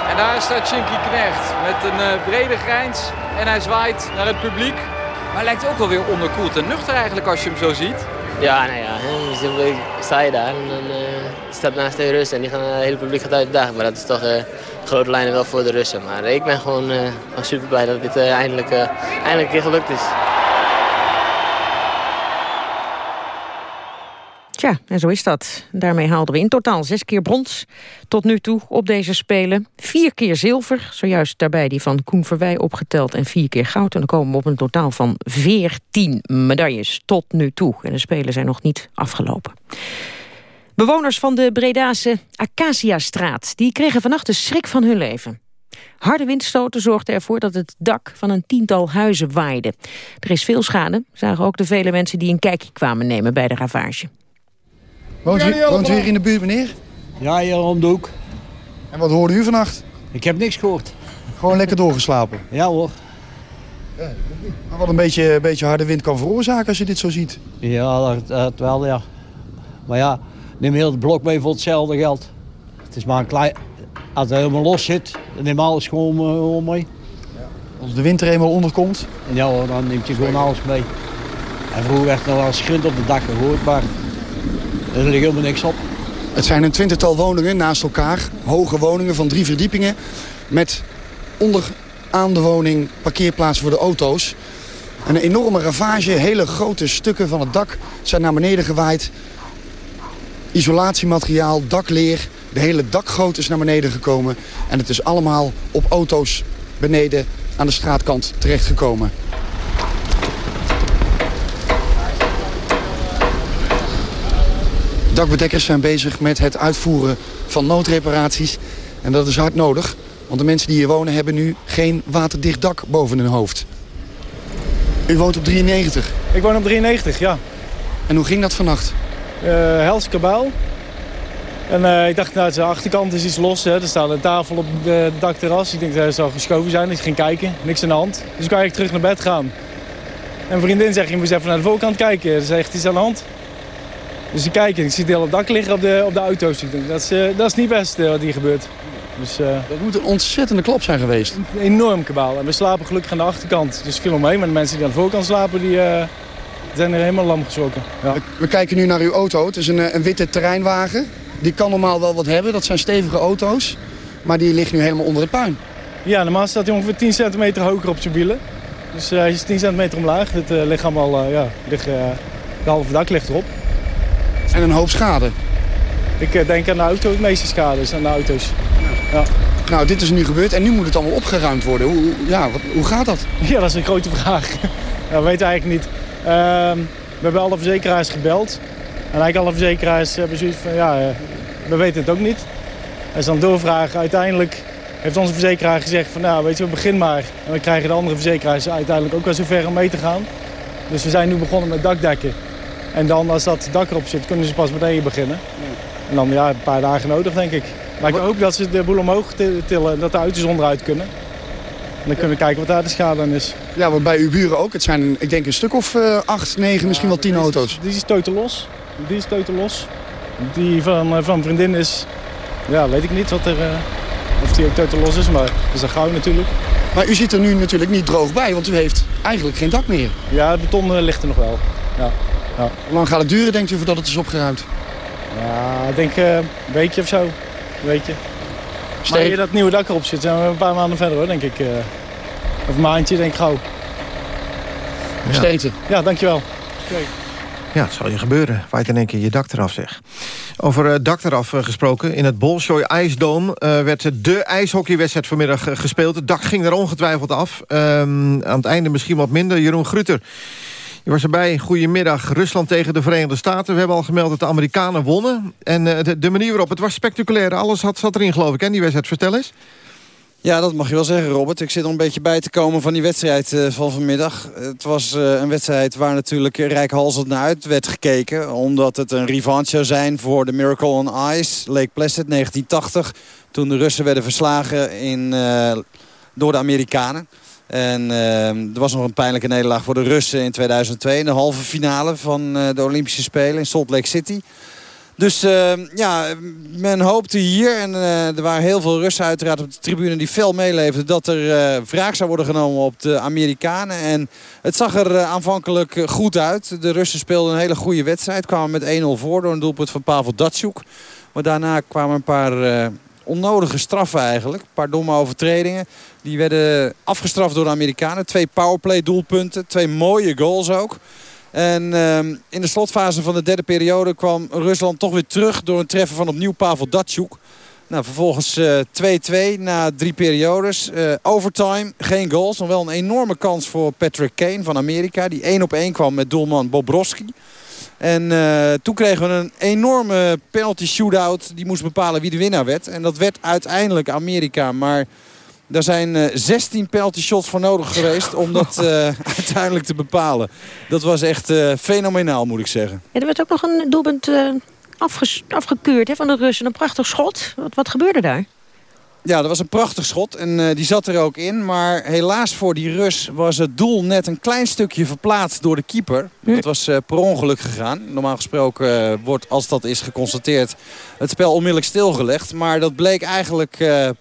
En daar staat Shinky Knecht met een eh, brede grijns en hij zwaait naar het publiek. Maar hij lijkt ook wel weer onderkoeld en nuchter eigenlijk als je hem zo ziet. Ja, nou ja, hè, dus dan sta je daar en dan eh, staat naast de Russen en die gaan, eh, het hele publiek gaat uit de dag. Maar dat is toch eh, grote lijnen wel voor de Russen. Maar ik ben gewoon, eh, gewoon super blij dat dit eh, eindelijk, eh, eindelijk een keer gelukt is. Tja, en zo is dat. Daarmee haalden we in totaal zes keer brons tot nu toe op deze Spelen. Vier keer zilver, zojuist daarbij die van Koen Verwij opgeteld... en vier keer goud. En dan komen we op een totaal van veertien medailles tot nu toe. En de Spelen zijn nog niet afgelopen. Bewoners van de Bredase Acaciastraat... die kregen vannacht de schrik van hun leven. Harde windstoten zorgden ervoor dat het dak van een tiental huizen waaide. Er is veel schade, zagen ook de vele mensen die een kijkje kwamen nemen bij de ravage. Woont u, woont u hier in de buurt, meneer? Ja, hier om de hoek. En wat hoorde u vannacht? Ik heb niks gehoord. Gewoon lekker doorgeslapen? Ja hoor. Maar wat een beetje, een beetje harde wind kan veroorzaken als je dit zo ziet. Ja, dat, dat wel, ja. Maar ja, neem heel het blok mee voor hetzelfde geld. Het is maar een klein... Als het helemaal los zit, dan neem alles gewoon, eh, gewoon mee. Als de wind er eenmaal onderkomt? Ja hoor, dan neemt je gewoon alles mee. En vroeger werd er wel eens grind op de dak gehoord, maar er ligt helemaal niks op. Het zijn een twintigtal woningen naast elkaar. Hoge woningen van drie verdiepingen. Met onderaan de woning parkeerplaatsen voor de auto's. En een enorme ravage. Hele grote stukken van het dak zijn naar beneden gewaaid. Isolatiemateriaal, dakleer. De hele dakgoot is naar beneden gekomen. En het is allemaal op auto's beneden aan de straatkant terechtgekomen. Dakbedekkers zijn bezig met het uitvoeren van noodreparaties. En dat is hard nodig, want de mensen die hier wonen hebben nu geen waterdicht dak boven hun hoofd. U woont op 93. Ik woon op 93, ja. En hoe ging dat vannacht? Uh, hels kabaal. En eh, ik dacht, nou, de achterkant is iets los. Hè. Er staat een tafel op het dakterras. Ik denk dat zou geschoven zijn. Ik ging kijken, niks aan de hand. Dus ik kan ik terug naar bed gaan. En vriendin zegt, je moet eens even naar de voorkant kijken. Er is echt iets aan de hand. Dus ik kijk en ik zie het hele dak liggen op de, op de auto's. Ik denk, dat, is, uh, dat is niet best uh, wat hier gebeurt. Dus, uh, dat moet een ontzettende klop zijn geweest. Een enorm kabaal. En we slapen gelukkig aan de achterkant. Dus viel omheen. Maar de mensen die aan de voorkant slapen, die zijn er helemaal lam geschrokken. Ja. We, we, kijken nu naar uw auto. Het is een, een witte terreinwagen. Die kan normaal wel wat hebben. Dat zijn stevige auto's. Maar die ligt nu helemaal onder het puin. Ja, normaal staat hij ongeveer 10 centimeter hoger op zijn wielen. Dus hij is 10 centimeter omlaag. Het lichaam al, ja, ligt, de halve dak ligt erop. En een hoop schade. Ik uh, denk aan de auto het meeste schade is, aan de auto's. Ja. Nou, dit is nu gebeurd en nu moet het allemaal opgeruimd worden. Hoe, ja, wat, hoe gaat dat? Ja, dat is een grote vraag. we weten eigenlijk niet. Uh, we hebben alle verzekeraars gebeld. En eigenlijk alle verzekeraars hebben zoiets van, ja, uh, we weten het ook niet. En ze dan doorvragen, uiteindelijk heeft onze verzekeraar gezegd van, nou, weet je, we begin maar. En dan krijgen de andere verzekeraars uiteindelijk ook wel zover om mee te gaan. Dus we zijn nu begonnen met dakdekken. En dan als dat dak erop zit, kunnen ze pas meteen beginnen. En dan ja, een paar dagen nodig, denk ik. Maar ik hoop dat ze de boel omhoog tillen en dat de auto's onderuit kunnen. En dan kunnen we kijken wat daar de schade aan is. Ja, want bij uw buren ook. Het zijn, ik denk, een stuk of uh, acht, negen, misschien wel tien die auto's. Die is totaal los. Die is totaal los. Die van, uh, van vriendin is... Ja, weet ik niet wat er, uh, of die ook totaal los is, maar dat is een gauw natuurlijk. Maar u zit er nu natuurlijk niet droog bij, want u heeft eigenlijk geen dak meer. Ja, het beton ligt er nog wel. Ja. Ja. Hoe lang gaat het duren, denkt u, voordat het is opgeruimd? Ja, ik denk uh, een weekje of zo. Een weekje. Maar je dat nieuwe dak erop zit, zijn we een paar maanden verder hoor, denk ik. Uh, of een maandje, denk ik gauw. Ja. Steten. Ja, dankjewel. Okay. Ja, het zal je gebeuren. Waait in één keer je dak eraf, zeg. Over uh, dak eraf gesproken. In het Bolshoi IJsdoom uh, werd de ijshockeywedstrijd vanmiddag gespeeld. Het dak ging er ongetwijfeld af. Um, aan het einde misschien wat minder. Jeroen Grutter je was erbij. Goedemiddag. Rusland tegen de Verenigde Staten. We hebben al gemeld dat de Amerikanen wonnen. En uh, de, manier waarop het was spectaculair. Alles had, zat erin, geloof ik, hè, die wedstrijd. Vertel eens. Ja, dat mag je wel zeggen, Robert. Ik zit er een beetje bij te komen van die wedstrijd uh, van vanmiddag. Het was uh, een wedstrijd waar natuurlijk rijkhalsend naar uit werd gekeken. Omdat het een revanche zou zijn voor de Miracle on Ice. Lake Placid 1980. Toen de Russen werden verslagen in, door de Amerikanen. En uh, er was nog een pijnlijke nederlaag voor de Russen in 2002. In de halve finale van uh, de Olympische Spelen in Salt Lake City. Dus eh, ja, men hoopte hier, en eh, er waren heel veel Russen uiteraard op de tribune die fel meeleefden, dat er eh wraak zou worden genomen op de Amerikanen. En het zag er eh, aanvankelijk eh, goed uit. De Russen speelden een hele goede wedstrijd, kwamen met 1-0 voor door een doelpunt van Pavel Datsjoek. Maar daarna kwamen een paar eh, onnodige straffen eigenlijk, een paar domme overtredingen. Die werden afgestraft door de Amerikanen. Twee powerplay doelpunten, twee mooie goals ook. En ehm, in de slotfase van de derde periode kwam Rusland toch weer terug door een treffen van opnieuw Pavel Datsjoek. Nou, vervolgens eh, 2-2 na drie periodes. Eh, overtime, geen goals. Nog wel een enorme kans voor Patrick Kane van Amerika. Die 1 op 1 kwam met doelman Bobrovski. En eh, toen kregen we een enorme penalty shootout. Die moest bepalen wie de winnaar werd. En dat werd uiteindelijk Amerika. Maar daar zijn eh, 16 penalty shots voor nodig geweest om dat eh, uiteindelijk te bepalen. Dat was echt eh, fenomenaal, moet ik zeggen. Ja, er werd ook nog een doelpunt eh, afgekeurd hè, van de Russen. Een prachtig schot. Wat, wat gebeurde daar? Ja, dat was een prachtig schot en eh, die zat er ook in. Maar helaas voor die Rus was het doel net een klein stukje verplaatst door de keeper. Dat was eh, per ongeluk gegaan. Normaal gesproken eh, wordt, als dat is geconstateerd, het spel onmiddellijk stilgelegd. Maar dat bleek eigenlijk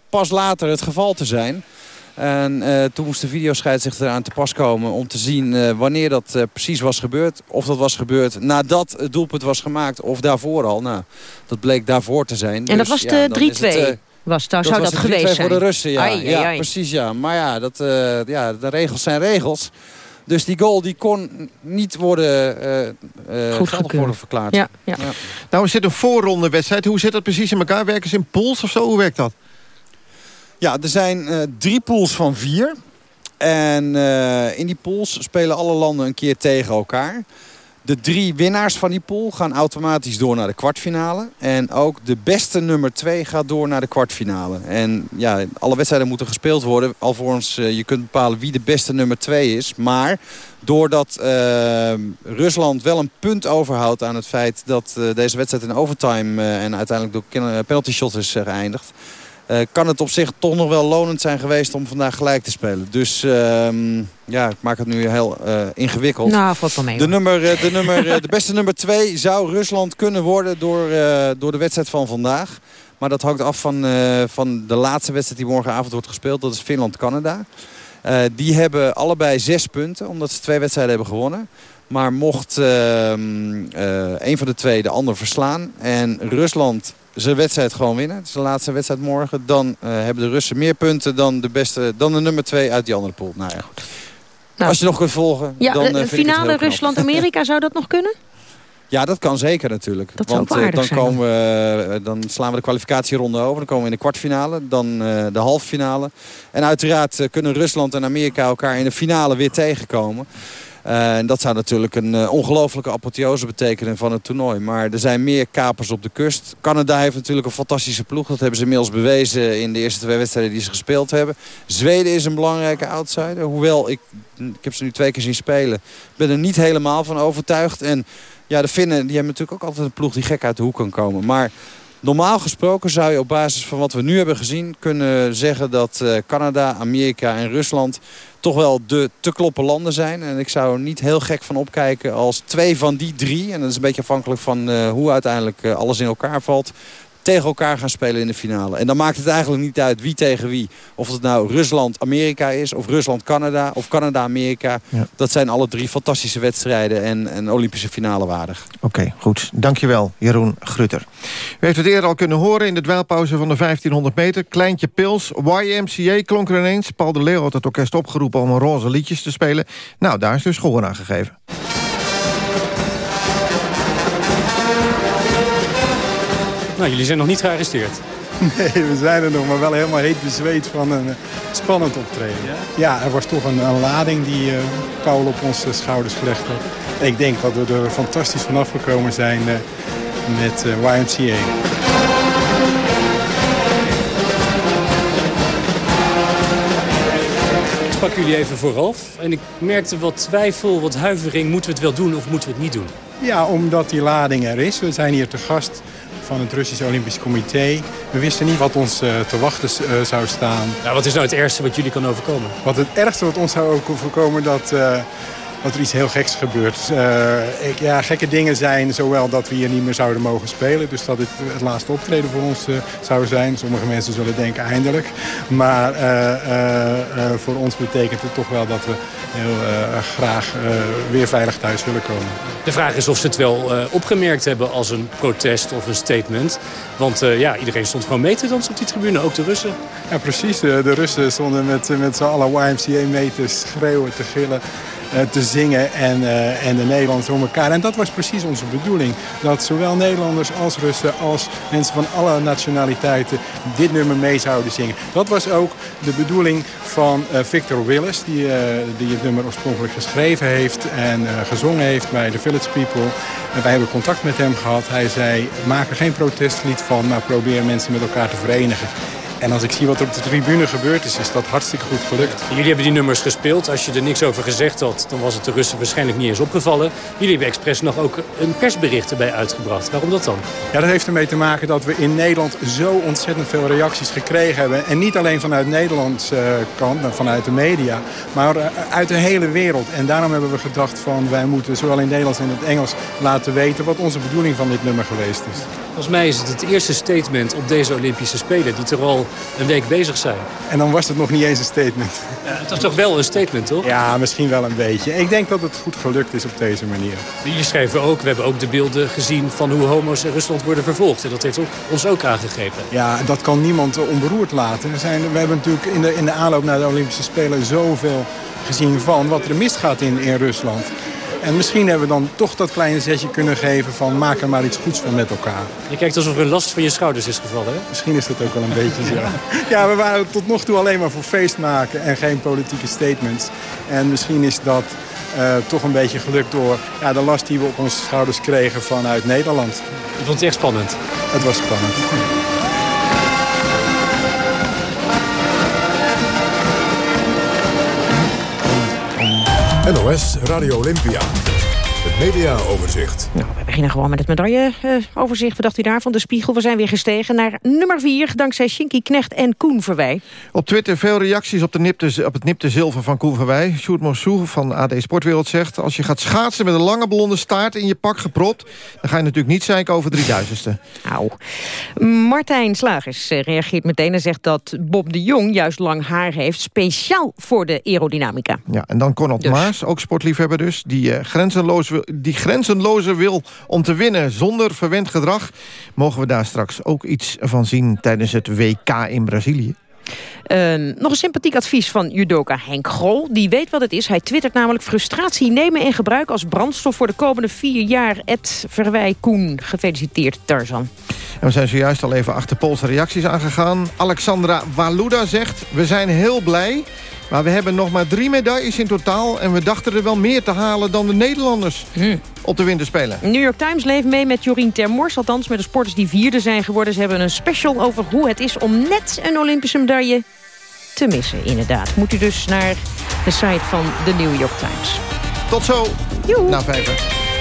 pas later het geval te zijn. En toen moest de videoscheidsrechter aan te pas komen om te zien wanneer dat precies was gebeurd. Of dat was gebeurd nadat het doelpunt was gemaakt of daarvoor al. Nou, dat bleek daarvoor te zijn. En dat Dus was de dan is 3-2. Was, daar zou was dat de 3-2 geweest zijn. voor de Russen, ja. Ai, ai, ja, ai. precies, ja. Maar ja, dat, eh, ja, de regels zijn regels. Dus die goal die kon niet worden eh, eh, geldig worden verklaard. Ja, ja. Nou, is dit een voorrondewedstrijd. Hoe zit dat precies in elkaar? Werken ze in pools of zo? Hoe werkt dat? Ja, er zijn eh, drie pools van vier. En eh, in die pools spelen alle landen een keer tegen elkaar. De drie winnaars van die pool gaan automatisch door naar de kwartfinale. En ook de beste nummer twee gaat door naar de kwartfinale. En ja, alle wedstrijden moeten gespeeld worden. Alvorens eh, je kunt bepalen wie de beste nummer twee is. Maar doordat eh, Rusland wel een punt overhoudt aan het feit... dat eh, deze wedstrijd in overtime en uiteindelijk door penalty shots is geëindigd... Eh, kan het op zich toch nog wel lonend zijn geweest om vandaag gelijk te spelen. Dus ehm, ja, ik maak het nu heel eh, ingewikkeld. Nou, valt wel mee. De, nummer, eh, de, nummer, eh, de beste nummer twee zou Rusland kunnen worden door, eh, door de wedstrijd van vandaag. Maar dat hangt af van, eh, van de laatste wedstrijd die morgenavond wordt gespeeld. Dat is Finland-Canada. Eh, die hebben allebei zes punten, omdat ze twee wedstrijden hebben gewonnen. Maar mocht ehm, eh, een van de twee de ander verslaan en Rusland zijn wedstrijd gewoon winnen, het is de laatste wedstrijd morgen, dan eh, hebben de Russen meer punten dan de, beste, dan de nummer twee uit die andere pool. Nou ja, goed. Als je nog kunt volgen, Ja, dan de, eh, de finale. Rusland-Amerika, zou dat nog kunnen? Ja, dat kan zeker natuurlijk. Dat Want eh, dan, zijn komen we, eh, dan slaan we de kwalificatieronde over. Dan komen we in de kwartfinale, dan eh, de halffinale. En uiteraard eh, kunnen Rusland en Amerika elkaar in de finale weer tegenkomen. Eh, en dat zou natuurlijk een eh, ongelofelijke apotheose betekenen van het toernooi. Maar er zijn meer kapers op de kust. Canada heeft natuurlijk een fantastische ploeg. Dat hebben ze inmiddels bewezen in de eerste twee wedstrijden die ze gespeeld hebben. Zweden is een belangrijke outsider. Hoewel, ik, ik heb ze nu twee keer zien spelen. Ik ben er niet helemaal van overtuigd. En ja, de Finnen die hebben natuurlijk ook altijd een ploeg die gek uit de hoek kan komen. Maar normaal gesproken zou je op basis van wat we nu hebben gezien... kunnen zeggen dat eh, Canada, Amerika en Rusland toch wel de te kloppen landen zijn. En ik zou er niet heel gek van opkijken als twee van die drie... en dat is een beetje afhankelijk van eh, hoe uiteindelijk eh, alles in elkaar valt tegen elkaar gaan spelen in de finale. En dan maakt het eigenlijk niet uit wie tegen wie. Of het nou Rusland-Amerika is, of Rusland-Canada, of Canada-Amerika. Ja. Dat zijn alle drie fantastische wedstrijden en een Olympische finale waardig. Oké, goed. Dankjewel, Jeroen Grutter. U heeft het eerder al kunnen horen in de dweilpauze van de 1500 meter. Kleintje Pils, YMCA klonk er ineens. Paul de Leeuw had het orkest opgeroepen om een roze liedjes te spelen. Nou, daar is dus gehoor aan gegeven. Nou, jullie zijn nog niet gearresteerd. Nee, we zijn er nog, maar wel helemaal heet bezweet van een eh, spannend optreden. Ja? er was toch een, een lading die eh, Paul op onze schouders gelegd had. Ik denk dat we er fantastisch vanaf gekomen zijn eh, met eh, YMCA. Ik sprak jullie even vooraf en ik merkte wat twijfel, wat huivering. Moeten we het wel doen of moeten we het niet doen? Ja, omdat die lading er is. We zijn hier te gast van het Russisch Olympisch Comité. We wisten niet wat ons eh, te wachten eh, zou staan. Nou, wat is nou het ergste wat jullie kan overkomen? Wat het ergste wat ons zou overkomen, dat, eh, dat er iets heel geks gebeurt. Eh, ik, ja, gekke dingen zijn zowel dat we hier niet meer zouden mogen spelen. Dus dat het het laatste optreden voor ons eh, zou zijn. Sommige mensen zullen denken eindelijk. Maar eh, voor ons betekent het toch wel dat we heel graag weer veilig thuis willen komen. De vraag is of ze het wel opgemerkt hebben als een protest of een statement. Want ja, iedereen stond gewoon mee te dansen op die tribune, ook de Russen. Ja, precies. De, de Russen stonden met, met z'n allen YMCA mee te schreeuwen, te gillen. Eh, te zingen en, eh, en de Nederlanders om elkaar. En dat was precies onze bedoeling. Dat zowel Nederlanders als Russen als mensen van alle nationaliteiten dit nummer mee zouden zingen. Dat was ook de bedoeling van eh, Victor Willis, die, die het nummer oorspronkelijk geschreven heeft en gezongen heeft bij The Village People. En wij hebben contact met hem gehad. Hij zei, maak er geen protestlied van, maar probeer mensen met elkaar te verenigen. En als ik zie wat er op de tribune gebeurd is, is dat hartstikke goed gelukt. Jullie hebben die nummers gespeeld. Als je er niks over gezegd had, dan was het de Russen waarschijnlijk niet eens opgevallen. Jullie hebben expres nog ook een persbericht erbij uitgebracht. Waarom dat dan? Ja, dat heeft ermee te maken dat we in Nederland zo ontzettend veel reacties gekregen hebben. En niet alleen vanuit Nederlands eh, kant, vanuit de media, maar eh, uit de hele wereld. En daarom hebben we gedacht van wij moeten zowel in Nederlands en het Engels laten weten wat onze bedoeling van dit nummer geweest is. Volgens mij is het het eerste statement op deze Olympische Spelen... die er al een week bezig zijn. En dan was het nog niet eens een statement. Ja, het was toch wel een statement, toch? Ja, misschien wel een beetje. Ik denk dat het goed gelukt is op deze manier. Jullie schrijven ook, we hebben ook de beelden gezien... van hoe homo's in Rusland worden vervolgd. En dat heeft ons ook aangegrepen. Ja, dat kan niemand onberoerd laten. Er zijn, we hebben natuurlijk in de, in de aanloop naar de Olympische Spelen zoveel gezien van wat er misgaat in, in Rusland. En misschien hebben we dan toch dat kleine zetje kunnen geven van maak er maar iets goeds van met elkaar. Je kijkt alsof er een last van je schouders is gevallen, hè? Misschien is dat ook wel een beetje zo. Ja, we waren tot nog toe alleen maar voor feest maken en geen politieke statements. En misschien is dat eh, toch een beetje gelukt door ja, de last die we op onze schouders kregen vanuit Nederland. Ik vond het echt spannend. Het was spannend. NOS Radio Olympia. Mediaoverzicht. Nou, we beginnen gewoon met het medailleoverzicht. Wat dacht u daarvan? De Spiegel, we zijn weer gestegen naar nummer 4... dankzij Shinky Knecht en Koen Verwij. Op Twitter veel reacties op, de nipte, op het nipte zilver van Koen Verwij. Sjoerd van AD Sportwereld zegt... als je gaat schaatsen met een lange blonde staart in je pak gepropt... dan ga je natuurlijk niet zeiken over 3000ste. Auw. Martijn Slagers eh, reageert meteen en zegt dat Bob de Jong... juist lang haar heeft, speciaal voor de aerodynamica. Ja, en dan Conrad Dus. Maas, ook sportliefhebber dus... die, eh, grenzenloos wil, die grenzenloze wil om te winnen zonder verwend gedrag. Mogen we daar straks ook iets van zien tijdens het WK in Brazilië? Eh, nog een sympathiek advies van judoka Henk Grol. Die weet wat het is. Hij twittert namelijk frustratie nemen en gebruiken als brandstof... voor de komende vier jaar. Ed Verwij Koen. Gefeliciteerd, Tarzan. En we zijn zojuist al even achter Poolse reacties aangegaan. Alexandra Waluda zegt, we zijn heel blij... maar we hebben nog maar drie medailles in totaal... en we dachten er wel meer te halen dan de Nederlanders op de winterspelen. New York Times leeft mee met Jorien Termors. Althans met de sporters die vierde zijn geworden. Ze hebben een special over hoe het is om net een Olympische medaille te missen. Inderdaad. Moet u dus naar de site van de New York Times. Tot zo, na vijf.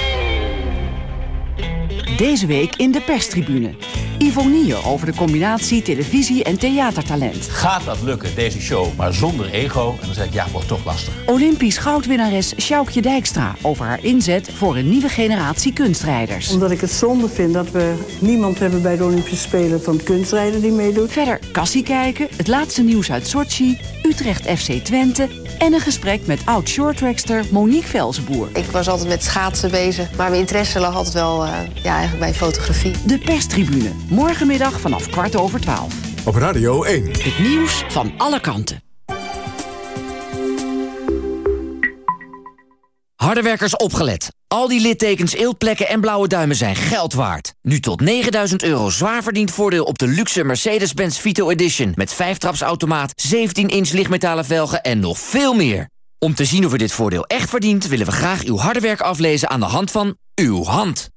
Deze week in de perstribune. Ivonie over de combinatie televisie- en theatertalent. Gaat dat lukken, deze show, maar zonder ego? En dan zeg ik, ja, wordt toch lastig. Olympisch goudwinnares Sjoukje Dijkstra over haar inzet voor een nieuwe generatie kunstrijders. Omdat ik het zonde vind dat we niemand hebben bij de Olympische Spelen van kunstrijden die meedoet. Verder kassie kijken, het laatste nieuws uit Sochi, Utrecht FC Twente en een gesprek met oud shorttrackster Monique Velzenboer. Ik was altijd met schaatsen bezig, maar mijn interesse lag altijd wel eh, ja, eigenlijk bij fotografie. De perstribune, morgenmiddag vanaf kwart over twaalf. Op Radio 1. Het nieuws van alle kanten. Harde werkers opgelet. Al die littekens, eeltplekken en blauwe duimen zijn geld waard. Nu tot 9000 euro zwaar verdiend voordeel op de luxe Mercedes-Benz Vito Edition... met 5-trapsautomaat, 17-inch lichtmetalen velgen en nog veel meer. Om te zien of u dit voordeel echt verdient... willen we graag uw harde werk aflezen aan de hand van uw hand.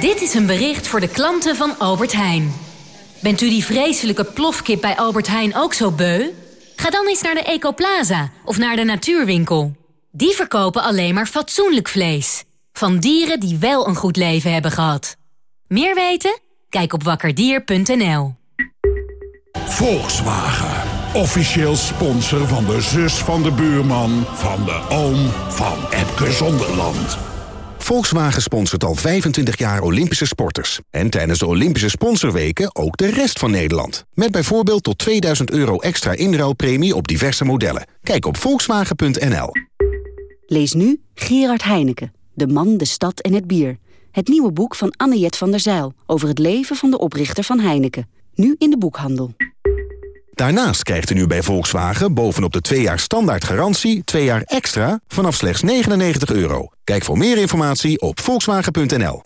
Dit is een bericht voor de klanten van Albert Heijn. Bent u die vreselijke plofkip bij Albert Heijn ook zo beu? Ga dan eens naar de Ecoplaza of naar de Natuurwinkel. Die verkopen alleen maar fatsoenlijk vlees. Van dieren die wel een goed leven hebben gehad. Meer weten? Kijk op wakkerdier.nl. Volkswagen. Officieel sponsor van de zus van de buurman... van de oom van Epke Zonderland. Volkswagen sponsort al 25 jaar Olympische sporters. En tijdens de Olympische sponsorweken ook de rest van Nederland. Met bijvoorbeeld tot 2000 euro extra inruilpremie op diverse modellen. Kijk op volkswagen.nl. Lees nu Gerard Heineken, De man, de stad en het bier. Het nieuwe boek van Anne-Jet van der Zijl... over het leven van de oprichter van Heineken. Nu in de boekhandel. Daarnaast krijgt u nu bij Volkswagen bovenop de 2 jaar standaard garantie... 2 jaar extra vanaf slechts 99 euro. Kijk voor meer informatie op volkswagen.nl.